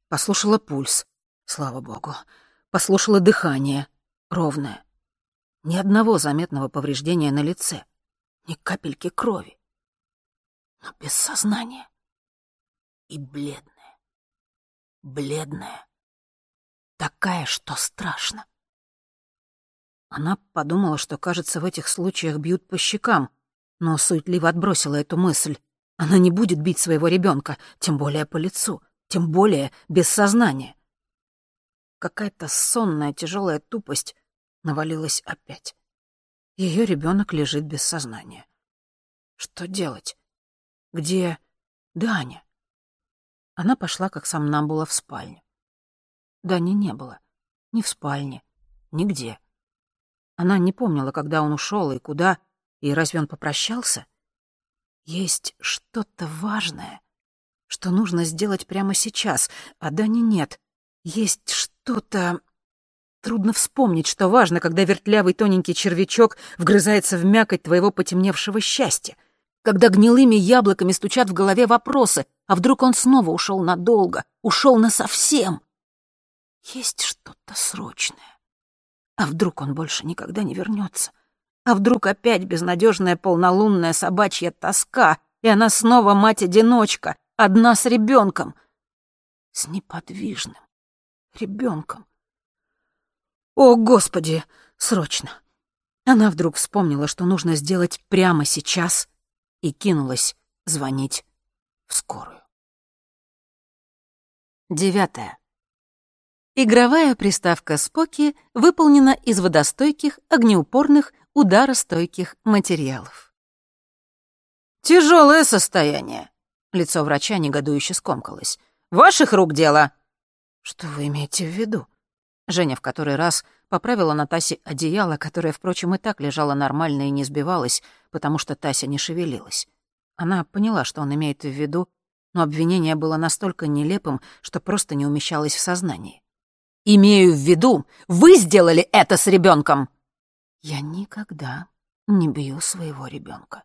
Послушала пульс. Слава богу. Послушала дыхание. Ровное. Ни одного заметного повреждения на лице. Ни капельки крови. Но без сознания. И бледная. Бледная. Такая, что страшно. Она подумала, что, кажется, в этих случаях бьют по щекам, но суетливо отбросила эту мысль. Она не будет бить своего ребенка, тем более по лицу, тем более без сознания. Какая-то сонная тяжелая тупость навалилась опять. Ее ребенок лежит без сознания. Что делать? Где Даня? Она пошла, как сам Намбула, в спальню. Дани не было. Ни в спальне, нигде. Она не помнила, когда он ушел и куда, и разве он попрощался? Есть что-то важное, что нужно сделать прямо сейчас, а Дани нет. Есть что-то... Трудно вспомнить, что важно, когда вертлявый тоненький червячок вгрызается в мякоть твоего потемневшего счастья. Когда гнилыми яблоками стучат в голове вопросы, а вдруг он снова ушел надолго, ушел насовсем. Есть что-то срочное. А вдруг он больше никогда не вернется? А вдруг опять безнадежная полнолунная собачья тоска, и она снова мать-одиночка, одна с ребенком, с неподвижным, ребенком. О, Господи, срочно! Она вдруг вспомнила, что нужно сделать прямо сейчас, и кинулась звонить в скорую. Девятое. Игровая приставка «Споки» выполнена из водостойких, огнеупорных, ударостойких материалов. Тяжелое состояние. Лицо врача негодующе скомкалось. Ваших рук дело. Что вы имеете в виду? Женя в который раз поправила на Тасе одеяло, которое, впрочем, и так лежало нормально и не сбивалось, потому что Тася не шевелилась. Она поняла, что он имеет в виду, но обвинение было настолько нелепым, что просто не умещалось в сознании. «Имею в виду, вы сделали это с ребенком. «Я никогда не бью своего ребенка,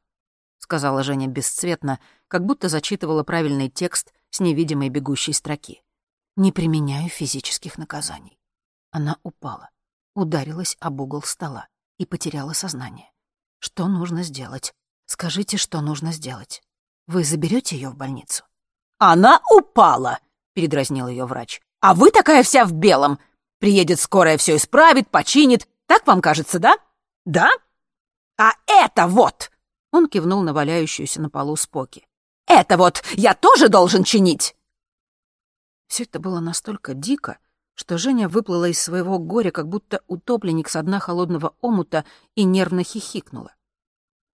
сказала Женя бесцветно, как будто зачитывала правильный текст с невидимой бегущей строки. «Не применяю физических наказаний». Она упала, ударилась об угол стола и потеряла сознание. «Что нужно сделать? Скажите, что нужно сделать? Вы заберете ее в больницу?» «Она упала!» — передразнил ее врач. «А вы такая вся в белом! Приедет скорая, все исправит, починит. Так вам кажется, да? Да? А это вот!» Он кивнул на валяющуюся на полу Споки. «Это вот я тоже должен чинить!» Все это было настолько дико, что Женя выплыла из своего горя, как будто утопленник с дна холодного омута, и нервно хихикнула.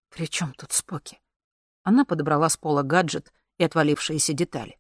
«При чем тут Споки?» Она подобрала с пола гаджет и отвалившиеся детали.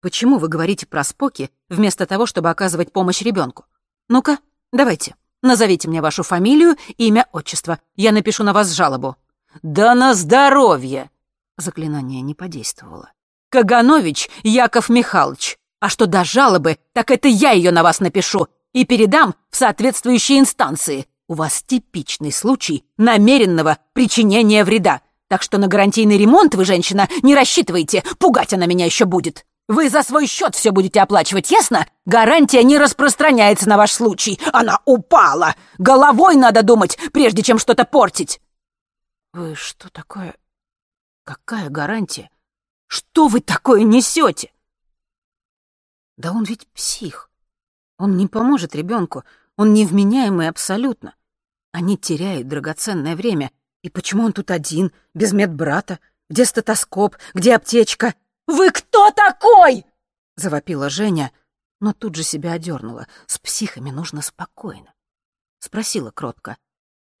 «Почему вы говорите про Споки вместо того, чтобы оказывать помощь ребенку? Ну-ка, давайте, назовите мне вашу фамилию, имя, отчество. Я напишу на вас жалобу». «Да на здоровье!» Заклинание не подействовало. «Каганович Яков Михайлович. А что до жалобы, так это я ее на вас напишу и передам в соответствующие инстанции. У вас типичный случай намеренного причинения вреда. Так что на гарантийный ремонт вы, женщина, не рассчитывайте. Пугать она меня еще будет. Вы за свой счет все будете оплачивать, ясно? Гарантия не распространяется на ваш случай. Она упала. Головой надо думать, прежде чем что-то портить. Вы что такое? Какая гарантия? Что вы такое несете? Да он ведь псих. Он не поможет ребенку. Он невменяемый абсолютно. Они теряют драгоценное время. И почему он тут один, без медбрата? Где стетоскоп? Где аптечка? «Вы кто такой?» — завопила Женя, но тут же себя одернула. С психами нужно спокойно. Спросила кротко.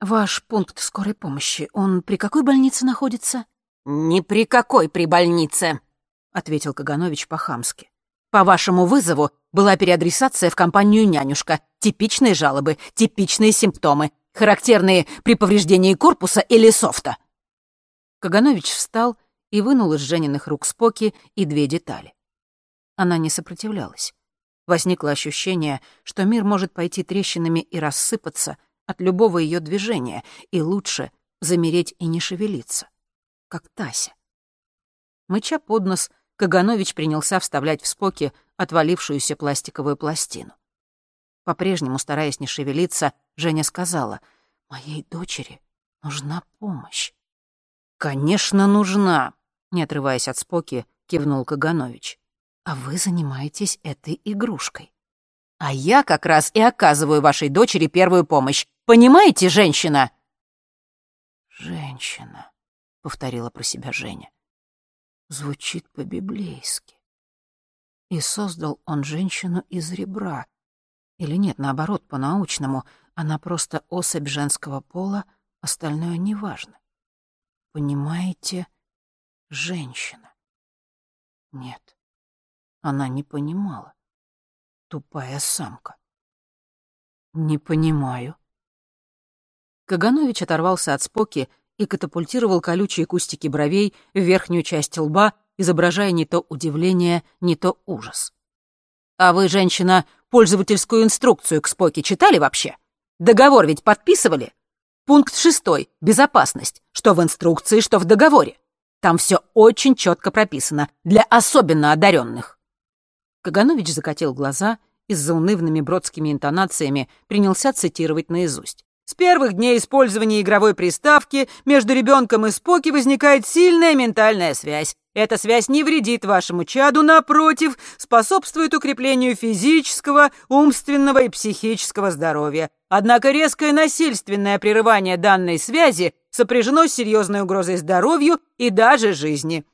«Ваш пункт скорой помощи, он при какой больнице находится?» «Ни при какой при больнице», — ответил Каганович по-хамски. «По вашему вызову была переадресация в компанию «Нянюшка». Типичные жалобы, типичные симптомы, характерные при повреждении корпуса или софта». Каганович встал и вынул из Жениных рук Споки и две детали. Она не сопротивлялась. Возникло ощущение, что мир может пойти трещинами и рассыпаться от любого ее движения, и лучше замереть и не шевелиться, как Тася. Мыча под нос, Каганович принялся вставлять в Споки отвалившуюся пластиковую пластину. По-прежнему, стараясь не шевелиться, Женя сказала, «Моей дочери нужна помощь». «Конечно, нужна», — не отрываясь от Споки, кивнул Каганович. «А вы занимаетесь этой игрушкой». «А я как раз и оказываю вашей дочери первую помощь. Понимаете, женщина?» «Женщина», — повторила про себя Женя. Звучит по-библейски. И создал он женщину из ребра. Или нет, наоборот, по-научному. Она просто особь женского пола, остальное неважно. Понимаете, женщина. Нет, она не понимала. Тупая самка. Не понимаю. Каганович оторвался от Споки и катапультировал колючие кустики бровей в верхнюю часть лба, изображая не то удивление, не то ужас. «А вы, женщина, пользовательскую инструкцию к Споке читали вообще? Договор ведь подписывали? Пункт шестой — безопасность, что в инструкции, что в договоре. Там все очень четко прописано, для особенно одаренных. Каганович закатил глаза и с заунывными бродскими интонациями принялся цитировать наизусть. С первых дней использования игровой приставки между ребенком и Споки возникает сильная ментальная связь. Эта связь не вредит вашему чаду, напротив, способствует укреплению физического, умственного и психического здоровья. Однако резкое насильственное прерывание данной связи сопряжено с серьезной угрозой здоровью и даже жизни.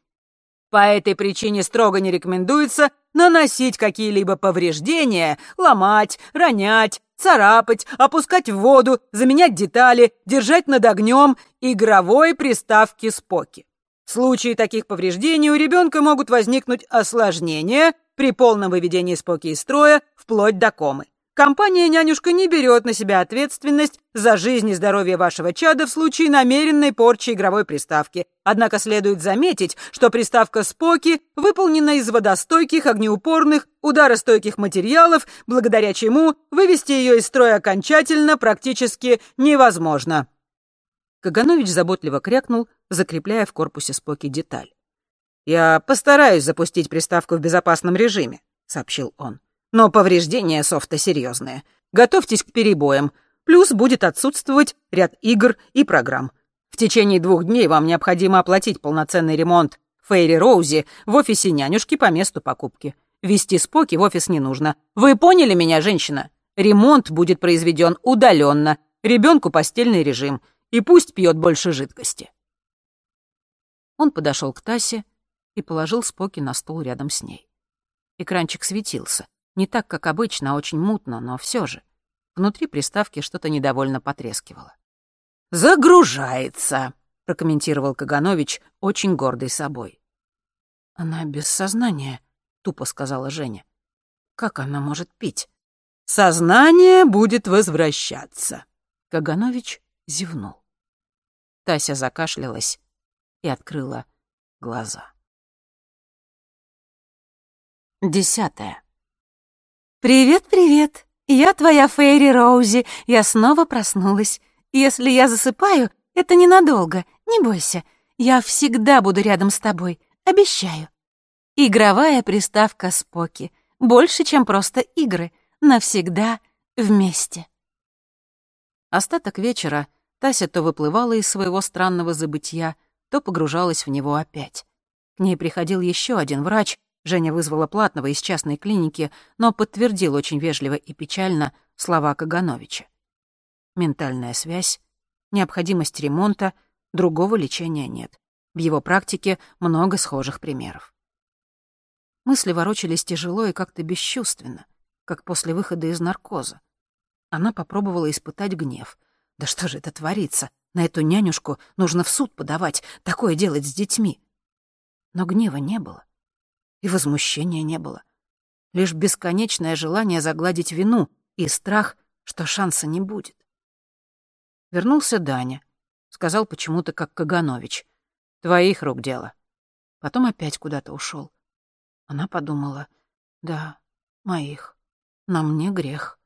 По этой причине строго не рекомендуется наносить какие-либо повреждения, ломать, ронять, царапать, опускать в воду, заменять детали, держать над огнем игровой приставки Споки. В случае таких повреждений у ребенка могут возникнуть осложнения при полном выведении Споки из строя вплоть до комы. Компания «Нянюшка» не берет на себя ответственность за жизнь и здоровье вашего чада в случае намеренной порчи игровой приставки. Однако следует заметить, что приставка «Споки» выполнена из водостойких, огнеупорных, ударостойких материалов, благодаря чему вывести ее из строя окончательно практически невозможно. Каганович заботливо крякнул, закрепляя в корпусе Споки деталь. «Я постараюсь запустить приставку в безопасном режиме», — сообщил он. Но повреждения софта серьезные. Готовьтесь к перебоям. Плюс будет отсутствовать ряд игр и программ. В течение двух дней вам необходимо оплатить полноценный ремонт Фейри Роузи в офисе нянюшки по месту покупки. Вести споки в офис не нужно. Вы поняли меня, женщина? Ремонт будет произведен удаленно. Ребенку постельный режим. И пусть пьет больше жидкости. Он подошел к Тасе и положил Споки на стол рядом с ней. Экранчик светился. Не так, как обычно, а очень мутно, но все же. Внутри приставки что-то недовольно потрескивало. «Загружается», — прокомментировал Каганович, очень гордый собой. «Она без сознания», — тупо сказала Женя. «Как она может пить?» «Сознание будет возвращаться», — Каганович зевнул. Тася закашлялась и открыла глаза. Десятое. «Привет-привет! Я твоя Фейри Роузи, я снова проснулась. Если я засыпаю, это ненадолго, не бойся. Я всегда буду рядом с тобой, обещаю». Игровая приставка Споки. Больше, чем просто игры. Навсегда вместе. Остаток вечера Тася то выплывала из своего странного забытья, то погружалась в него опять. К ней приходил еще один врач, Женя вызвала платного из частной клиники, но подтвердил очень вежливо и печально слова Кагановича. Ментальная связь, необходимость ремонта, другого лечения нет. В его практике много схожих примеров. Мысли ворочались тяжело и как-то бесчувственно, как после выхода из наркоза. Она попробовала испытать гнев. Да что же это творится? На эту нянюшку нужно в суд подавать, такое делать с детьми. Но гнева не было и возмущения не было. Лишь бесконечное желание загладить вину и страх, что шанса не будет. Вернулся Даня. Сказал почему-то, как Каганович. «Твоих рук дело». Потом опять куда-то ушел. Она подумала, «Да, моих. На мне грех».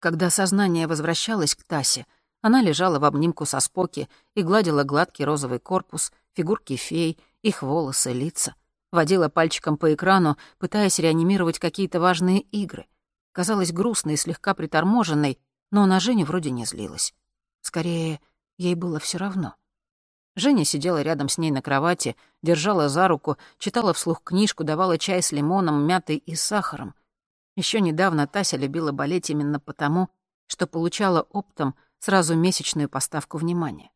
Когда сознание возвращалось к Тасе, она лежала в обнимку со Споки и гладила гладкий розовый корпус, фигурки фей, их волосы, лица — Водила пальчиком по экрану, пытаясь реанимировать какие-то важные игры. Казалась грустной и слегка приторможенной, но на Женю вроде не злилась. Скорее, ей было все равно. Женя сидела рядом с ней на кровати, держала за руку, читала вслух книжку, давала чай с лимоном, мятой и сахаром. Еще недавно Тася любила болеть именно потому, что получала оптом сразу месячную поставку внимания.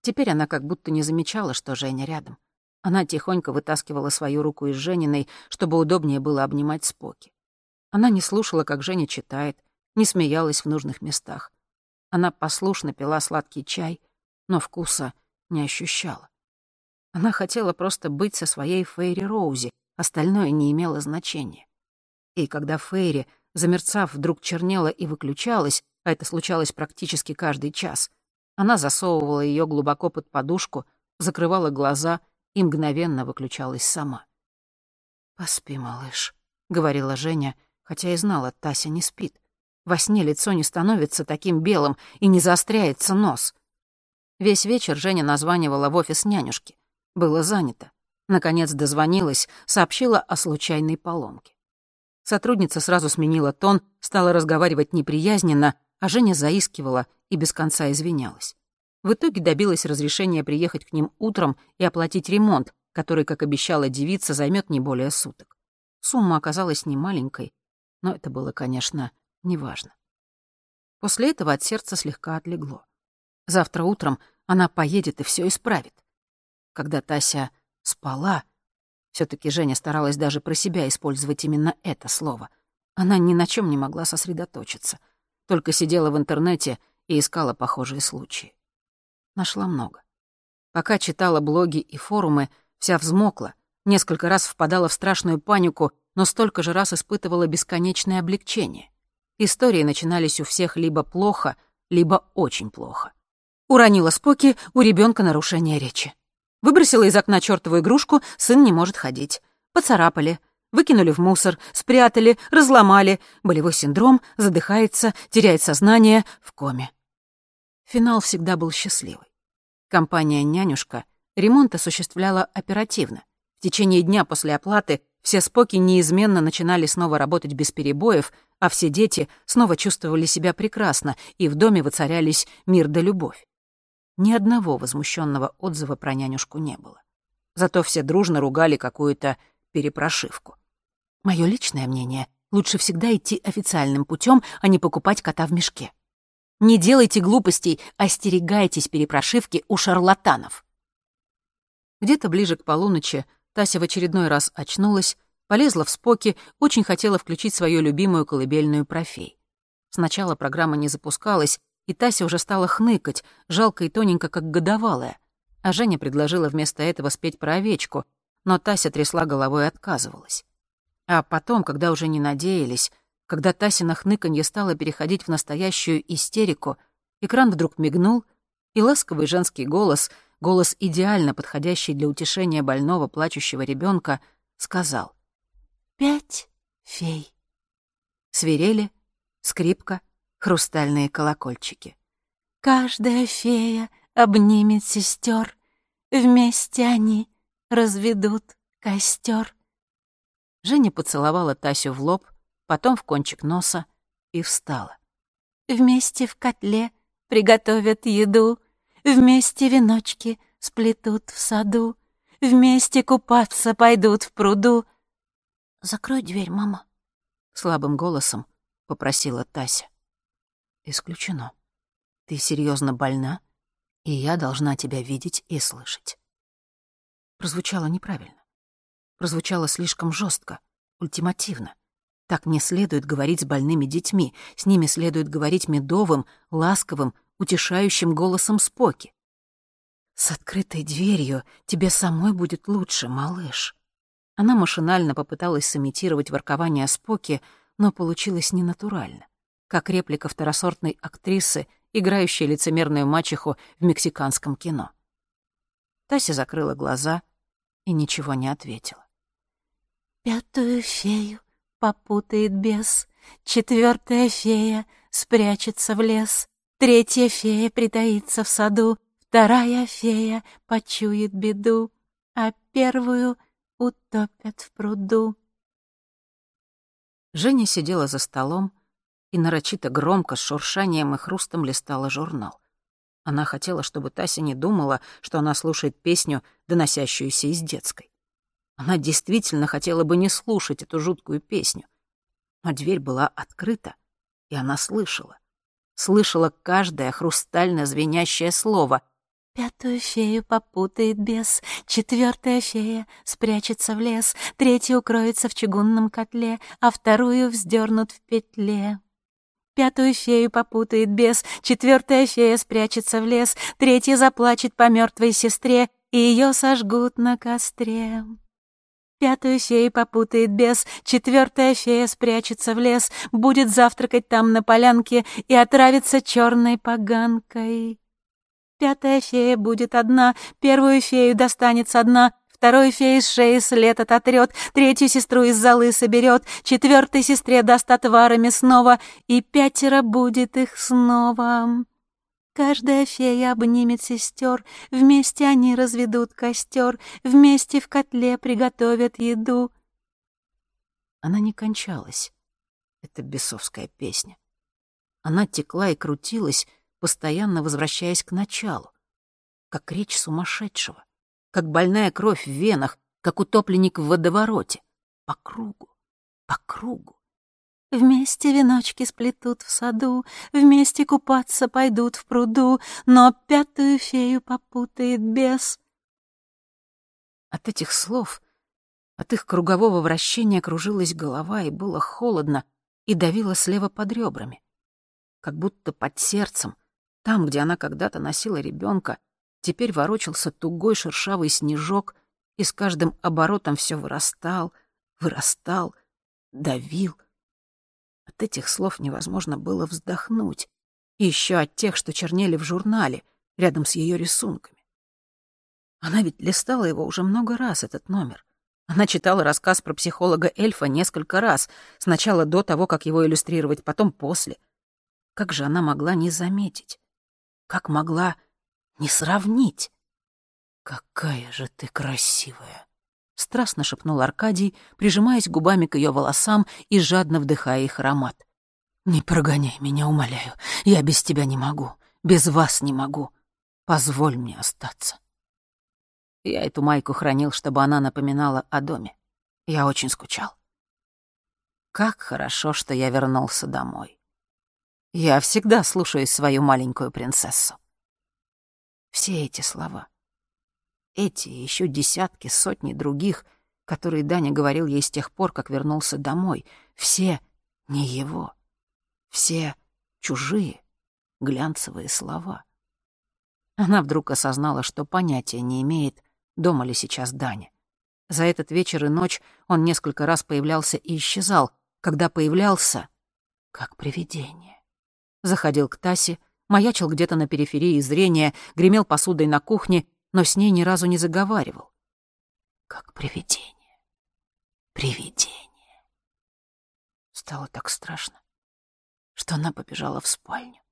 Теперь она как будто не замечала, что Женя рядом. Она тихонько вытаскивала свою руку из Жениной, чтобы удобнее было обнимать Споки. Она не слушала, как Женя читает, не смеялась в нужных местах. Она послушно пила сладкий чай, но вкуса не ощущала. Она хотела просто быть со своей Фейри Роузи, остальное не имело значения. И когда Фейри, замерцав, вдруг чернела и выключалась, а это случалось практически каждый час, она засовывала ее глубоко под подушку, закрывала глаза — и мгновенно выключалась сама. «Поспи, малыш», — говорила Женя, хотя и знала, Тася не спит. Во сне лицо не становится таким белым и не заостряется нос. Весь вечер Женя названивала в офис нянюшки. Было занято. Наконец дозвонилась, сообщила о случайной поломке. Сотрудница сразу сменила тон, стала разговаривать неприязненно, а Женя заискивала и без конца извинялась. В итоге добилась разрешения приехать к ним утром и оплатить ремонт, который, как обещала девица, займет не более суток. Сумма оказалась немаленькой, но это было, конечно, неважно. После этого от сердца слегка отлегло. Завтра утром она поедет и все исправит. Когда Тася спала, все таки Женя старалась даже про себя использовать именно это слово. Она ни на чем не могла сосредоточиться, только сидела в интернете и искала похожие случаи. Нашла много. Пока читала блоги и форумы, вся взмокла, несколько раз впадала в страшную панику, но столько же раз испытывала бесконечное облегчение. Истории начинались у всех либо плохо, либо очень плохо. Уронила Споки, у ребенка нарушение речи. Выбросила из окна чертову игрушку, сын не может ходить. Поцарапали, выкинули в мусор, спрятали, разломали. Болевой синдром, задыхается, теряет сознание, в коме. Финал всегда был счастливый. Компания «Нянюшка» ремонт осуществляла оперативно. В течение дня после оплаты все споки неизменно начинали снова работать без перебоев, а все дети снова чувствовали себя прекрасно, и в доме воцарялись мир да любовь. Ни одного возмущенного отзыва про нянюшку не было. Зато все дружно ругали какую-то перепрошивку. Мое личное мнение — лучше всегда идти официальным путем, а не покупать кота в мешке. Не делайте глупостей, остерегайтесь перепрошивки у шарлатанов. Где-то ближе к полуночи Тася в очередной раз очнулась, полезла в споки, очень хотела включить свою любимую колыбельную профей. Сначала программа не запускалась, и Тася уже стала хныкать, жалко и тоненько, как годовалая. А Женя предложила вместо этого спеть про овечку, но Тася трясла головой и отказывалась. А потом, когда уже не надеялись, когда Тасина хныканье стало переходить в настоящую истерику, экран вдруг мигнул, и ласковый женский голос, голос идеально подходящий для утешения больного плачущего ребенка, сказал «Пять фей». Свирели, скрипка, хрустальные колокольчики. «Каждая фея обнимет сестер, вместе они разведут костер. Женя поцеловала Тасю в лоб, потом в кончик носа и встала. Вместе в котле приготовят еду, вместе веночки сплетут в саду, вместе купаться пойдут в пруду. «Закрой дверь, мама», — слабым голосом попросила Тася. «Исключено. Ты серьезно больна, и я должна тебя видеть и слышать». Прозвучало неправильно прозвучало слишком жестко, ультимативно. Так не следует говорить с больными детьми, с ними следует говорить медовым, ласковым, утешающим голосом Споки. «С открытой дверью тебе самой будет лучше, малыш». Она машинально попыталась сымитировать воркование Споки, но получилось ненатурально, как реплика второсортной актрисы, играющей лицемерную мачеху в мексиканском кино. Тася закрыла глаза и ничего не ответила. Пятую фею попутает бес, Четвертая фея спрячется в лес, Третья фея притаится в саду, Вторая фея почует беду, А первую утопят в пруду. Женя сидела за столом и нарочито громко с шуршанием и хрустом листала журнал. Она хотела, чтобы Тася не думала, что она слушает песню, доносящуюся из детской. Она действительно хотела бы не слушать эту жуткую песню. Но дверь была открыта, и она слышала. Слышала каждое хрустально звенящее слово. Пятую фею попутает бес, четвертая фея спрячется в лес, третья укроется в чугунном котле, а вторую вздернут в петле. Пятую фею попутает бес, четвертая фея спрячется в лес, третья заплачет по мертвой сестре, и ее сожгут на костре. Пятую фею попутает бес, четвертая фея спрячется в лес, будет завтракать там на полянке и отравится черной поганкой. Пятая фея будет одна, первую фею достанется одна, второй феи с шеи след ототрет, третью сестру из золы соберет, четвертой сестре даст отварами снова, и пятеро будет их снова. Каждая фея обнимет сестер, вместе они разведут костер, вместе в котле приготовят еду. Она не кончалась. Это бесовская песня. Она текла и крутилась, постоянно возвращаясь к началу, как речь сумасшедшего, как больная кровь в венах, как утопленник в водовороте, по кругу, по кругу. Вместе веночки сплетут в саду, Вместе купаться пойдут в пруду, Но пятую фею попутает бес. От этих слов, от их кругового вращения кружилась голова, и было холодно, и давило слева под ребрами. Как будто под сердцем, там, где она когда-то носила ребенка, Теперь ворочался тугой шершавый снежок, и с каждым оборотом все вырастал, вырастал, давил. От этих слов невозможно было вздохнуть. И еще от тех, что чернели в журнале, рядом с ее рисунками. Она ведь листала его уже много раз, этот номер. Она читала рассказ про психолога-эльфа несколько раз, сначала до того, как его иллюстрировать, потом после. Как же она могла не заметить? Как могла не сравнить? «Какая же ты красивая!» — страстно шепнул Аркадий, прижимаясь губами к ее волосам и жадно вдыхая их аромат. «Не прогоняй меня, умоляю. Я без тебя не могу. Без вас не могу. Позволь мне остаться». Я эту майку хранил, чтобы она напоминала о доме. Я очень скучал. Как хорошо, что я вернулся домой. Я всегда слушаюсь свою маленькую принцессу. Все эти слова. Эти и еще десятки, сотни других, которые Даня говорил ей с тех пор, как вернулся домой. Все не его. Все чужие, глянцевые слова. Она вдруг осознала, что понятия не имеет, дома ли сейчас Даня. За этот вечер и ночь он несколько раз появлялся и исчезал. Когда появлялся, как привидение. Заходил к Тасе, маячил где-то на периферии зрения, гремел посудой на кухне, но с ней ни разу не заговаривал. Как привидение. Привидение. Стало так страшно, что она побежала в спальню.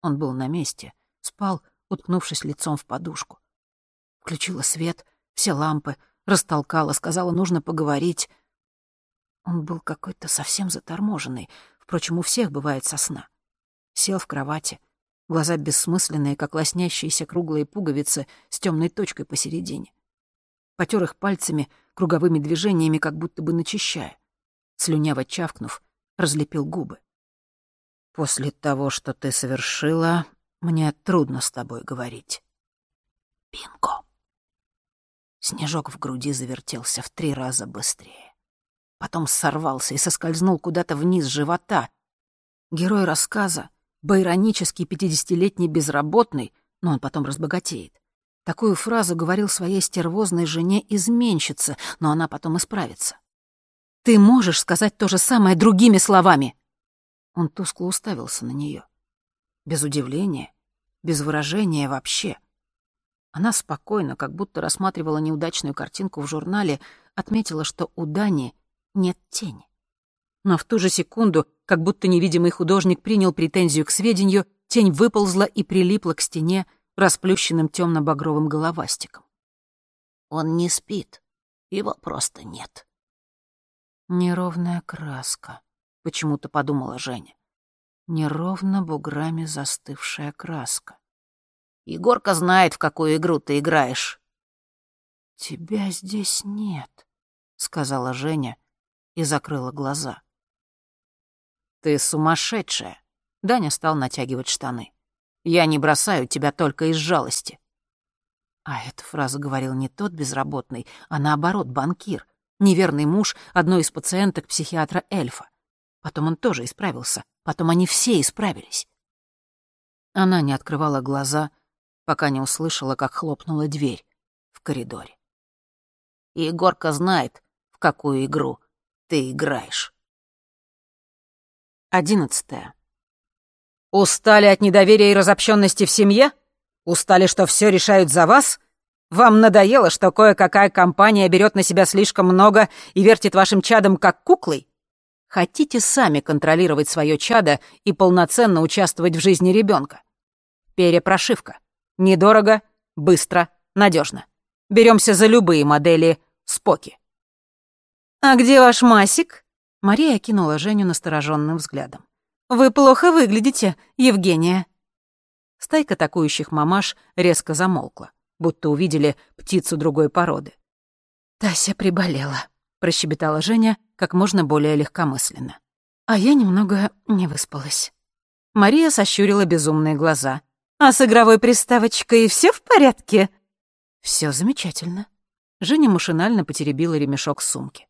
Он был на месте, спал, уткнувшись лицом в подушку. Включила свет, все лампы, растолкала, сказала, нужно поговорить. Он был какой-то совсем заторможенный. Впрочем, у всех бывает сосна. Сел в кровати, глаза бессмысленные, как лоснящиеся круглые пуговицы с темной точкой посередине. Потер их пальцами, круговыми движениями, как будто бы начищая. Слюняво чавкнув, разлепил губы. «После того, что ты совершила, мне трудно с тобой говорить». «Бинго!» Снежок в груди завертелся в три раза быстрее. Потом сорвался и соскользнул куда-то вниз живота. Герой рассказа, байронический пятидесятилетний безработный, но он потом разбогатеет. Такую фразу говорил своей стервозной жене-изменщице, но она потом исправится. «Ты можешь сказать то же самое другими словами!» Он тускло уставился на нее. Без удивления, без выражения вообще — она спокойно, как будто рассматривала неудачную картинку в журнале, отметила, что у Дани нет тени. Но в ту же секунду, как будто невидимый художник принял претензию к сведению, тень выползла и прилипла к стене расплющенным темно-багровым головастиком. «Он не спит. Его просто нет». «Неровная краска», — почему-то подумала Женя. «Неровно буграми застывшая краска». Егорка знает, в какую игру ты играешь». «Тебя здесь нет», — сказала Женя и закрыла глаза. «Ты сумасшедшая!» — Даня стал натягивать штаны. «Я не бросаю тебя только из жалости». А эту фразу говорил не тот безработный, а наоборот банкир, неверный муж одной из пациенток психиатра Эльфа. Потом он тоже исправился, потом они все исправились. Она не открывала глаза, пока не услышала, как хлопнула дверь в коридоре. Егорка знает, в какую игру ты играешь. Одиннадцатое. Устали от недоверия и разобщенности в семье? Устали, что все решают за вас? Вам надоело, что кое-какая компания берет на себя слишком много и вертит вашим чадом как куклой? Хотите сами контролировать свое чадо и полноценно участвовать в жизни ребенка? Перепрошивка. Недорого, быстро, надежно. Беремся за любые модели Споки. «А где ваш Масик?» Мария окинула Женю настороженным взглядом. «Вы плохо выглядите, Евгения». Стайка атакующих мамаш резко замолкла, будто увидели птицу другой породы. «Тася приболела», — прощебетала Женя как можно более легкомысленно. «А я немного не выспалась». Мария сощурила безумные глаза. А с игровой приставочкой все в порядке?» Все замечательно». Женя машинально потеребила ремешок сумки.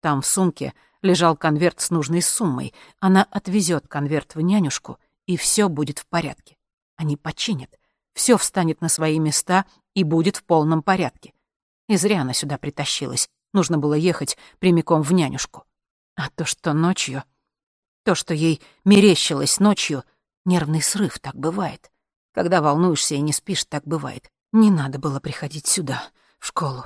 Там в сумке лежал конверт с нужной суммой. Она отвезет конверт в нянюшку, и все будет в порядке. Они починят. все встанет на свои места и будет в полном порядке. И зря она сюда притащилась. Нужно было ехать прямиком в нянюшку. А то, что ночью... То, что ей мерещилось ночью, нервный срыв, так бывает. Когда волнуешься и не спишь, так бывает. Не надо было приходить сюда, в школу.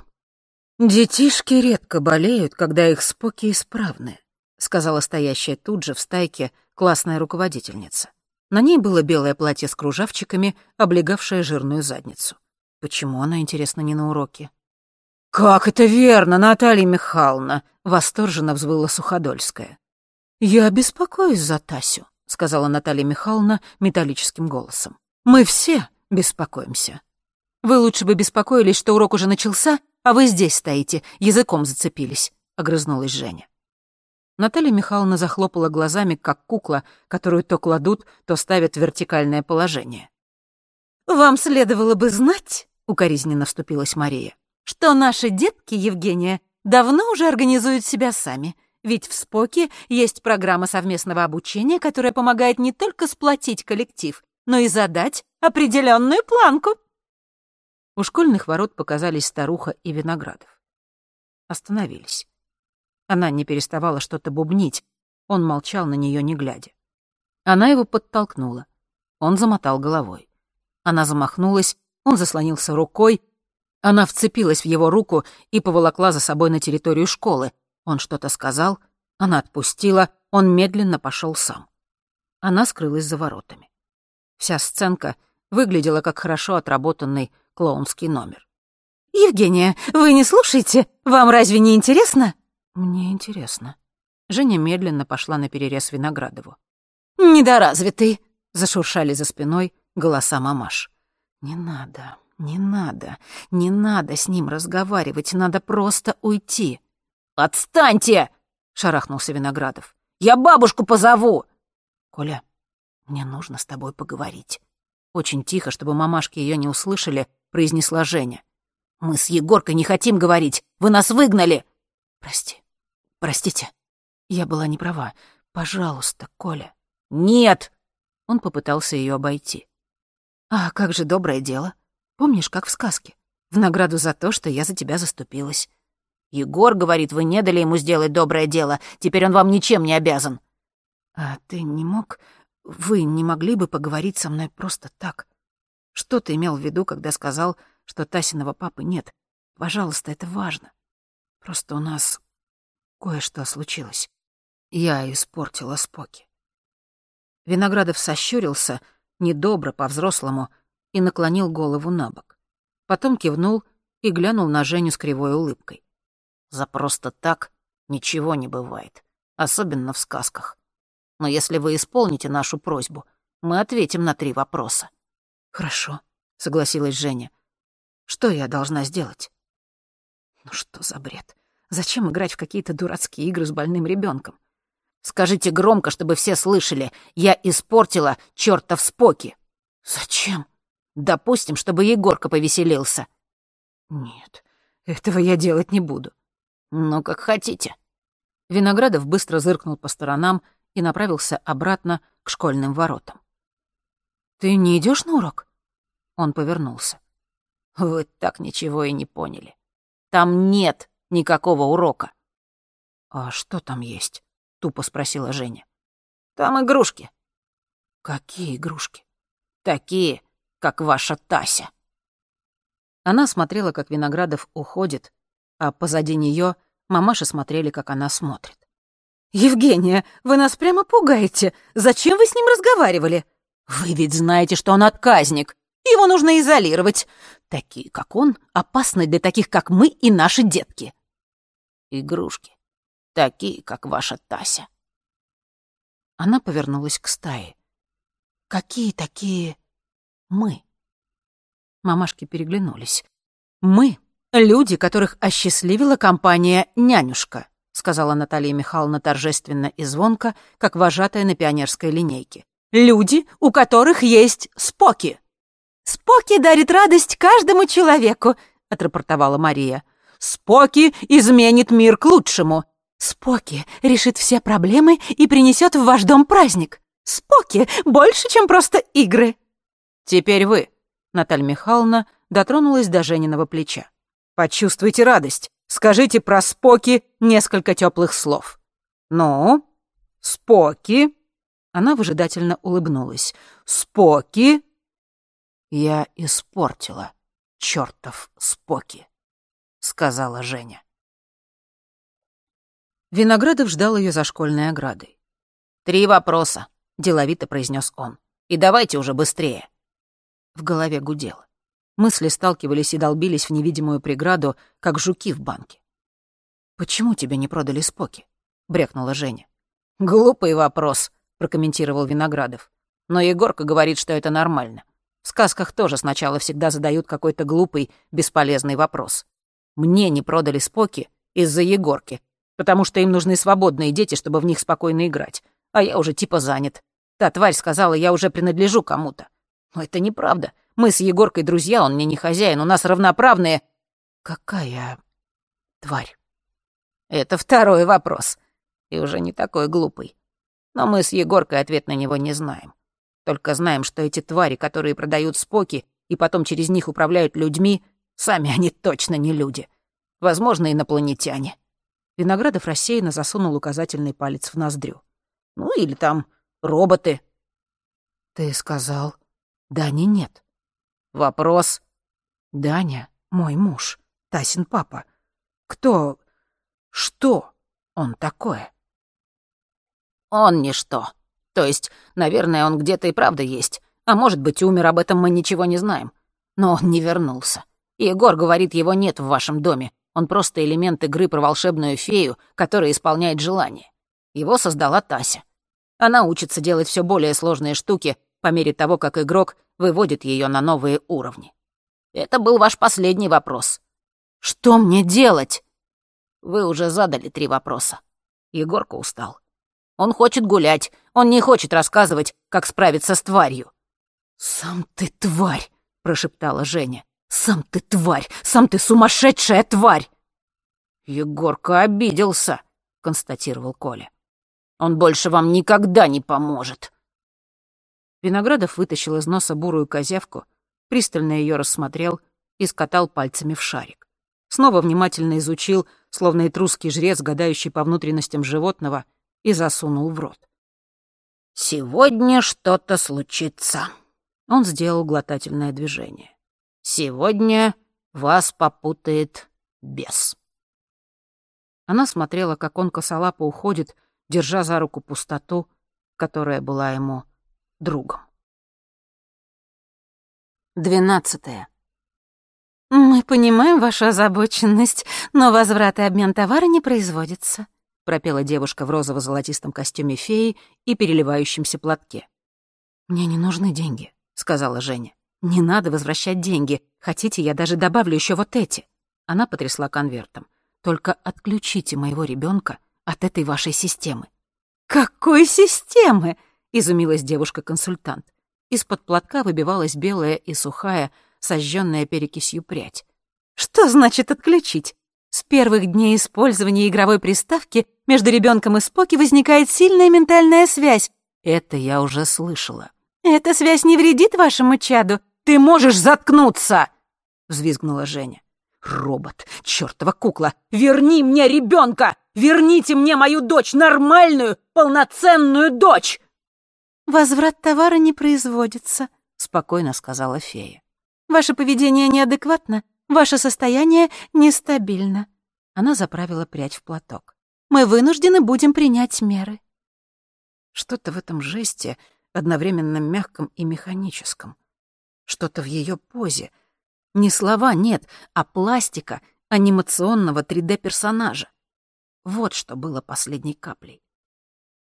«Детишки редко болеют, когда их споки исправны», — сказала стоящая тут же в стайке классная руководительница. На ней было белое платье с кружавчиками, облегавшее жирную задницу. Почему она, интересно, не на уроке? «Как это верно, Наталья Михайловна!» — восторженно взвыла Суходольская. «Я беспокоюсь за Тасю», — сказала Наталья Михайловна металлическим голосом. «Мы все беспокоимся. Вы лучше бы беспокоились, что урок уже начался, а вы здесь стоите, языком зацепились», — огрызнулась Женя. Наталья Михайловна захлопала глазами, как кукла, которую то кладут, то ставят в вертикальное положение. «Вам следовало бы знать», — укоризненно вступилась Мария, «что наши детки, Евгения, давно уже организуют себя сами. Ведь в СПОКе есть программа совместного обучения, которая помогает не только сплотить коллектив, но и задать определенную планку. У школьных ворот показались старуха и Виноградов. Остановились. Она не переставала что-то бубнить. Он молчал на нее, не глядя. Она его подтолкнула. Он замотал головой. Она замахнулась, он заслонился рукой. Она вцепилась в его руку и поволокла за собой на территорию школы. Он что-то сказал, она отпустила, он медленно пошел сам. Она скрылась за воротами. Вся сценка выглядела как хорошо отработанный клоунский номер. «Евгения, вы не слушаете? Вам разве не интересно?» «Мне интересно». Женя медленно пошла на перерез Виноградову. «Недоразвитый», — зашуршали за спиной голоса мамаш. «Не надо, не надо, не надо с ним разговаривать, надо просто уйти». «Отстаньте!» — шарахнулся Виноградов. «Я бабушку позову!» «Коля, мне нужно с тобой поговорить». Очень тихо, чтобы мамашки ее не услышали, произнесла Женя. «Мы с Егоркой не хотим говорить. Вы нас выгнали!» «Прости. Простите. Я была не права. Пожалуйста, Коля». «Нет!» Он попытался ее обойти. «А как же доброе дело? Помнишь, как в сказке? В награду за то, что я за тебя заступилась». «Егор говорит, вы не дали ему сделать доброе дело. Теперь он вам ничем не обязан». «А ты не мог... Вы не могли бы поговорить со мной просто так?» Что ты имел в виду, когда сказал, что Тасиного папы нет? Пожалуйста, это важно. Просто у нас кое-что случилось. Я испортила Споки. Виноградов сощурился, недобро, по-взрослому, и наклонил голову на бок. Потом кивнул и глянул на Женю с кривой улыбкой. «За просто так ничего не бывает, особенно в сказках. Но если вы исполните нашу просьбу, мы ответим на три вопроса. «Хорошо», — согласилась Женя. «Что я должна сделать?» «Ну что за бред? Зачем играть в какие-то дурацкие игры с больным ребенком? Скажите громко, чтобы все слышали. Я испортила чертов споки. Зачем? Допустим, чтобы Егорка повеселился. Нет, этого я делать не буду. Ну, как хотите. Виноградов быстро зыркнул по сторонам и направился обратно к школьным воротам. «Ты не идешь на урок?» Он повернулся. «Вы так ничего и не поняли. Там нет никакого урока». «А что там есть?» — тупо спросила Женя. «Там игрушки». «Какие игрушки?» «Такие, как ваша Тася». Она смотрела, как Виноградов уходит, а позади нее мамаши смотрели, как она смотрит. «Евгения, вы нас прямо пугаете. Зачем вы с ним разговаривали?» Вы ведь знаете, что он отказник. Его нужно изолировать. Такие, как он, опасны для таких, как мы и наши детки. Игрушки. Такие, как ваша Тася. Она повернулась к стае. Какие такие мы? Мамашки переглянулись. Мы — люди, которых осчастливила компания «Нянюшка», сказала Наталья Михайловна торжественно и звонко, как вожатая на пионерской линейке. Люди, у которых есть споки». «Споки дарит радость каждому человеку», — отрапортовала Мария. «Споки изменит мир к лучшему». «Споки решит все проблемы и принесет в ваш дом праздник. Споки больше, чем просто игры». «Теперь вы. Наталья Михайловна дотронулась до Жениного плеча. «Почувствуйте радость. Скажите про Споки несколько теплых слов». «Ну, Споки?» Она выжидательно улыбнулась. «Споки?» «Я испортила чертов Споки», — сказала Женя. Виноградов ждал ее за школьной оградой. «Три вопроса», — деловито произнес он. «И давайте уже быстрее». В голове гудело. Мысли сталкивались и долбились в невидимую преграду, как жуки в банке. «Почему тебе не продали Споки?» — брякнула Женя. «Глупый вопрос», — прокомментировал Виноградов. «Но Егорка говорит, что это нормально. В сказках тоже сначала всегда задают какой-то глупый, бесполезный вопрос. Мне не продали Споки из-за Егорки, потому что им нужны свободные дети, чтобы в них спокойно играть. А я уже типа занят. Та тварь сказала, я уже принадлежу кому-то. Но это неправда. Мы с Егоркой друзья, он мне не хозяин, у нас равноправные... Какая тварь? Это второй вопрос. И уже не такой глупый. Но мы с Егоркой ответ на него не знаем. Только знаем, что эти твари, которые продают споки и потом через них управляют людьми, сами они точно не люди. Возможно, инопланетяне. Виноградов рассеянно засунул указательный палец в ноздрю. Ну, или там роботы. Ты сказал, Дани нет. Вопрос. Даня, мой муж, Тасин папа. Кто, что он такое? Он ничто. То есть, наверное, он где-то и правда есть. А может быть, умер, об этом мы ничего не знаем. Но он не вернулся. Егор говорит, его нет в вашем доме. Он просто элемент игры про волшебную фею, которая исполняет желание. Его создала Тася. Она учится делать все более сложные штуки по мере того, как игрок выводит ее на новые уровни. Это был ваш последний вопрос. Что мне делать? Вы уже задали три вопроса. Егорка устал. Он хочет гулять, он не хочет рассказывать, как справиться с тварью. «Сам ты тварь!» — прошептала Женя. «Сам ты тварь! Сам ты сумасшедшая тварь!» «Егорка обиделся», — констатировал Коля. «Он больше вам никогда не поможет». Виноградов вытащил из носа бурую козявку, пристально ее рассмотрел и скатал пальцами в шарик. Снова внимательно изучил, словно этрусский жрец, гадающий по внутренностям животного, и засунул в рот. «Сегодня что-то случится». Он сделал глотательное движение. Сегодня вас попутает бес». Она смотрела, как он косолапо уходит, держа за руку пустоту, которая была ему другом. Двенадцатое. «Мы понимаем вашу озабоченность, но возврат и обмен товара не производится», пропела девушка в розово-золотистом костюме феи и переливающемся платке. «Мне не нужны деньги», — сказала Женя. «Не надо возвращать деньги. Хотите, я даже добавлю еще вот эти». Она потрясла конвертом. «Только отключите моего ребенка от этой вашей системы». «Какой системы?» — изумилась девушка-консультант. Из-под платка выбивалась белая и сухая, сожженная перекисью прядь. «Что значит отключить? С первых дней использования игровой приставки между ребенком и Споки возникает сильная ментальная связь. Это я уже слышала. Эта связь не вредит вашему чаду. «Ты можешь заткнуться!» — взвизгнула Женя. «Робот, чертова кукла! Верни мне ребенка! Верните мне мою дочь, нормальную, полноценную дочь!» «Возврат товара не производится», — спокойно сказала фея. «Ваше поведение неадекватно, ваше состояние нестабильно». Она заправила прядь в платок. «Мы вынуждены будем принять меры». Что-то в этом жесте одновременно мягком и механическом. Что-то в ее позе. Не слова нет, а пластика анимационного 3D-персонажа. Вот что было последней каплей.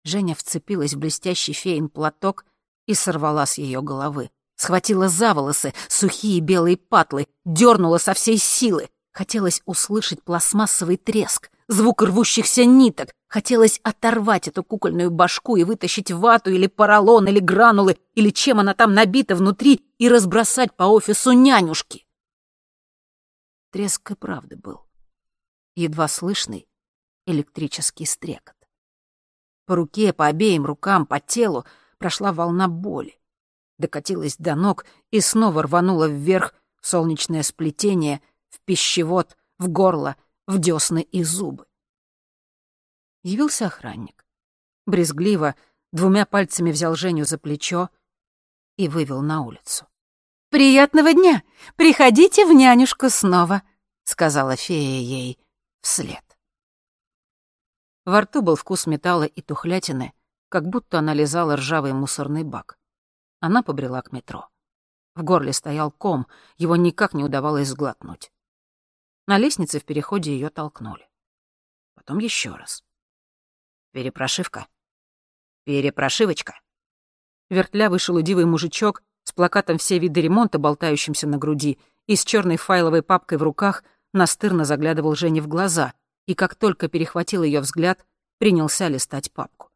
Женя вцепилась в блестящий феин платок и сорвала с ее головы. Схватила за волосы сухие белые патлы, дернула со всей силы. Хотелось услышать пластмассовый треск, звук рвущихся ниток. Хотелось оторвать эту кукольную башку и вытащить вату или поролон, или гранулы, или чем она там набита внутри, и разбросать по офису нянюшки. Треск и правда был. Едва слышный электрический стрекот. По руке, по обеим рукам, по телу прошла волна боли. Докатилась до ног и снова рванула вверх в солнечное сплетение, в пищевод, в горло, в десны и зубы. Явился охранник. Брезгливо, двумя пальцами взял Женю за плечо и вывел на улицу. «Приятного дня! Приходите в нянюшку снова!» — сказала фея ей вслед. Во рту был вкус металла и тухлятины, как будто она лизала ржавый мусорный бак. Она побрела к метро. В горле стоял ком, его никак не удавалось сглотнуть. На лестнице в переходе ее толкнули. Потом еще раз. Перепрошивка. Перепрошивочка. Вертлявый шелудивый мужичок с плакатом «Все виды ремонта», болтающимся на груди, и с черной файловой папкой в руках настырно заглядывал Жене в глаза, и как только перехватил ее взгляд, принялся листать папку.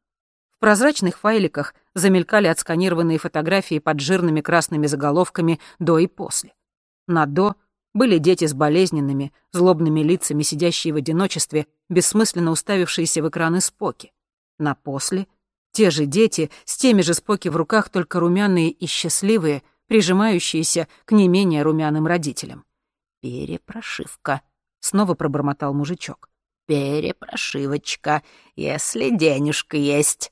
Прозрачных файликах замелькали отсканированные фотографии под жирными красными заголовками «до» и «после». На «до» были дети с болезненными, злобными лицами, сидящие в одиночестве, бессмысленно уставившиеся в экраны Споки. На «после» те же дети с теми же Споки в руках, только румяные и счастливые, прижимающиеся к не менее румяным родителям. «Перепрошивка», — снова пробормотал мужичок. «Перепрошивочка, если денежка есть».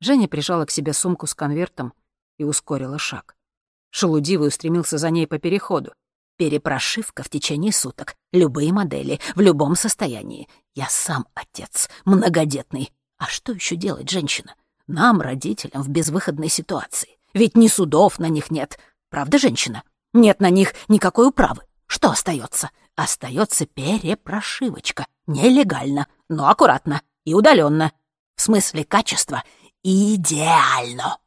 Женя прижала к себе сумку с конвертом и ускорила шаг. Шелудивый устремился за ней по переходу. Перепрошивка в течение суток. Любые модели, в любом состоянии. Я сам отец, многодетный. А что еще делать, женщина? Нам, родителям, в безвыходной ситуации. Ведь ни судов на них нет. Правда, женщина? Нет на них никакой управы. Что остается? Остается перепрошивочка. Нелегально, но аккуратно и удаленно. В смысле качества идеально.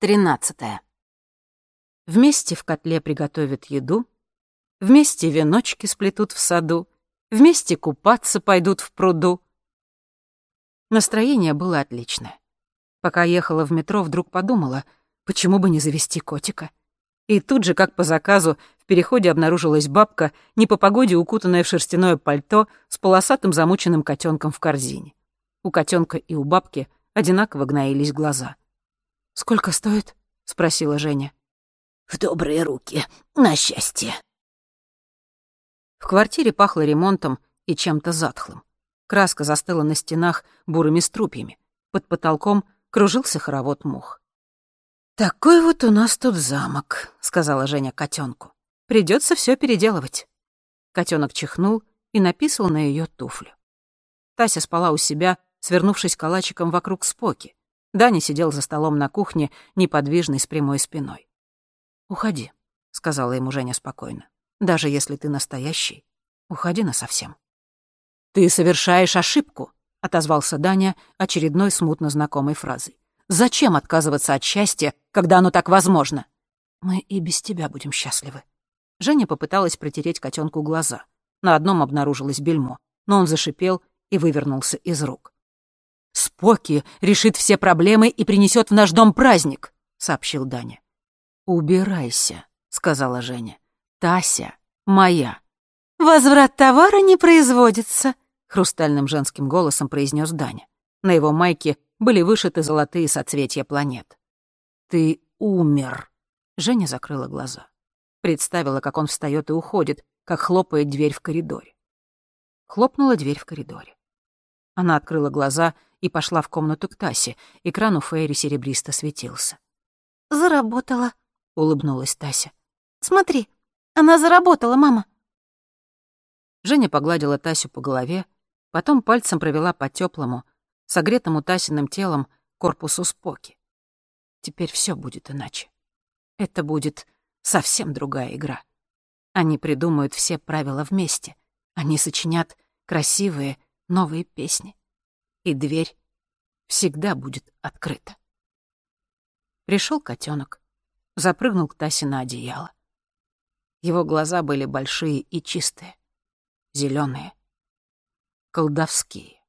Тринадцатое. Вместе в котле приготовят еду, Вместе веночки сплетут в саду, Вместе купаться пойдут в пруду. Настроение было отличное. Пока ехала в метро, вдруг подумала, почему бы не завести котика. И тут же, как по заказу, в переходе обнаружилась бабка, не по погоде укутанная в шерстяное пальто с полосатым замученным котенком в корзине. У котенка и у бабки одинаково гноились глаза. «Сколько стоит?» — спросила Женя. В добрые руки, на счастье. В квартире пахло ремонтом и чем-то затхлым. Краска застыла на стенах бурыми струпьями. Под потолком кружился хоровод мух. «Такой вот у нас тут замок», — сказала Женя котенку. Придется все переделывать». Котенок чихнул и написал на ее туфлю. Тася спала у себя, свернувшись калачиком вокруг споки. Даня сидел за столом на кухне, неподвижный, с прямой спиной. «Уходи», — сказала ему Женя спокойно. «Даже если ты настоящий, уходи насовсем». «Ты совершаешь ошибку», — отозвался Даня очередной смутно знакомой фразой. «Зачем отказываться от счастья, когда оно так возможно?» «Мы и без тебя будем счастливы». Женя попыталась протереть котенку глаза. На одном обнаружилось бельмо, но он зашипел и вывернулся из рук. «Споки решит все проблемы и принесет в наш дом праздник», — сообщил Даня. «Убирайся», — сказала Женя. «Тася моя». «Возврат товара не производится», — хрустальным женским голосом произнес Даня. На его майке были вышиты золотые соцветия планет. «Ты умер», — Женя закрыла глаза. Представила, как он встает и уходит, как хлопает дверь в коридоре. Хлопнула дверь в коридоре. Она открыла глаза и пошла в комнату к Тасе. Экран у Фейри серебристо светился. «Заработала», — улыбнулась Тася. «Смотри, она заработала, мама». Женя погладила Тасю по голове, потом пальцем провела по теплому, согретому Тасиным телом корпусу Споки. Теперь все будет иначе. Это будет совсем другая игра. Они придумают все правила вместе. Они сочинят красивые новые песни. И дверь всегда будет открыта. Пришел котенок запрыгнул к Тасе на одеяло. Его глаза были большие и чистые, зеленые, колдовские.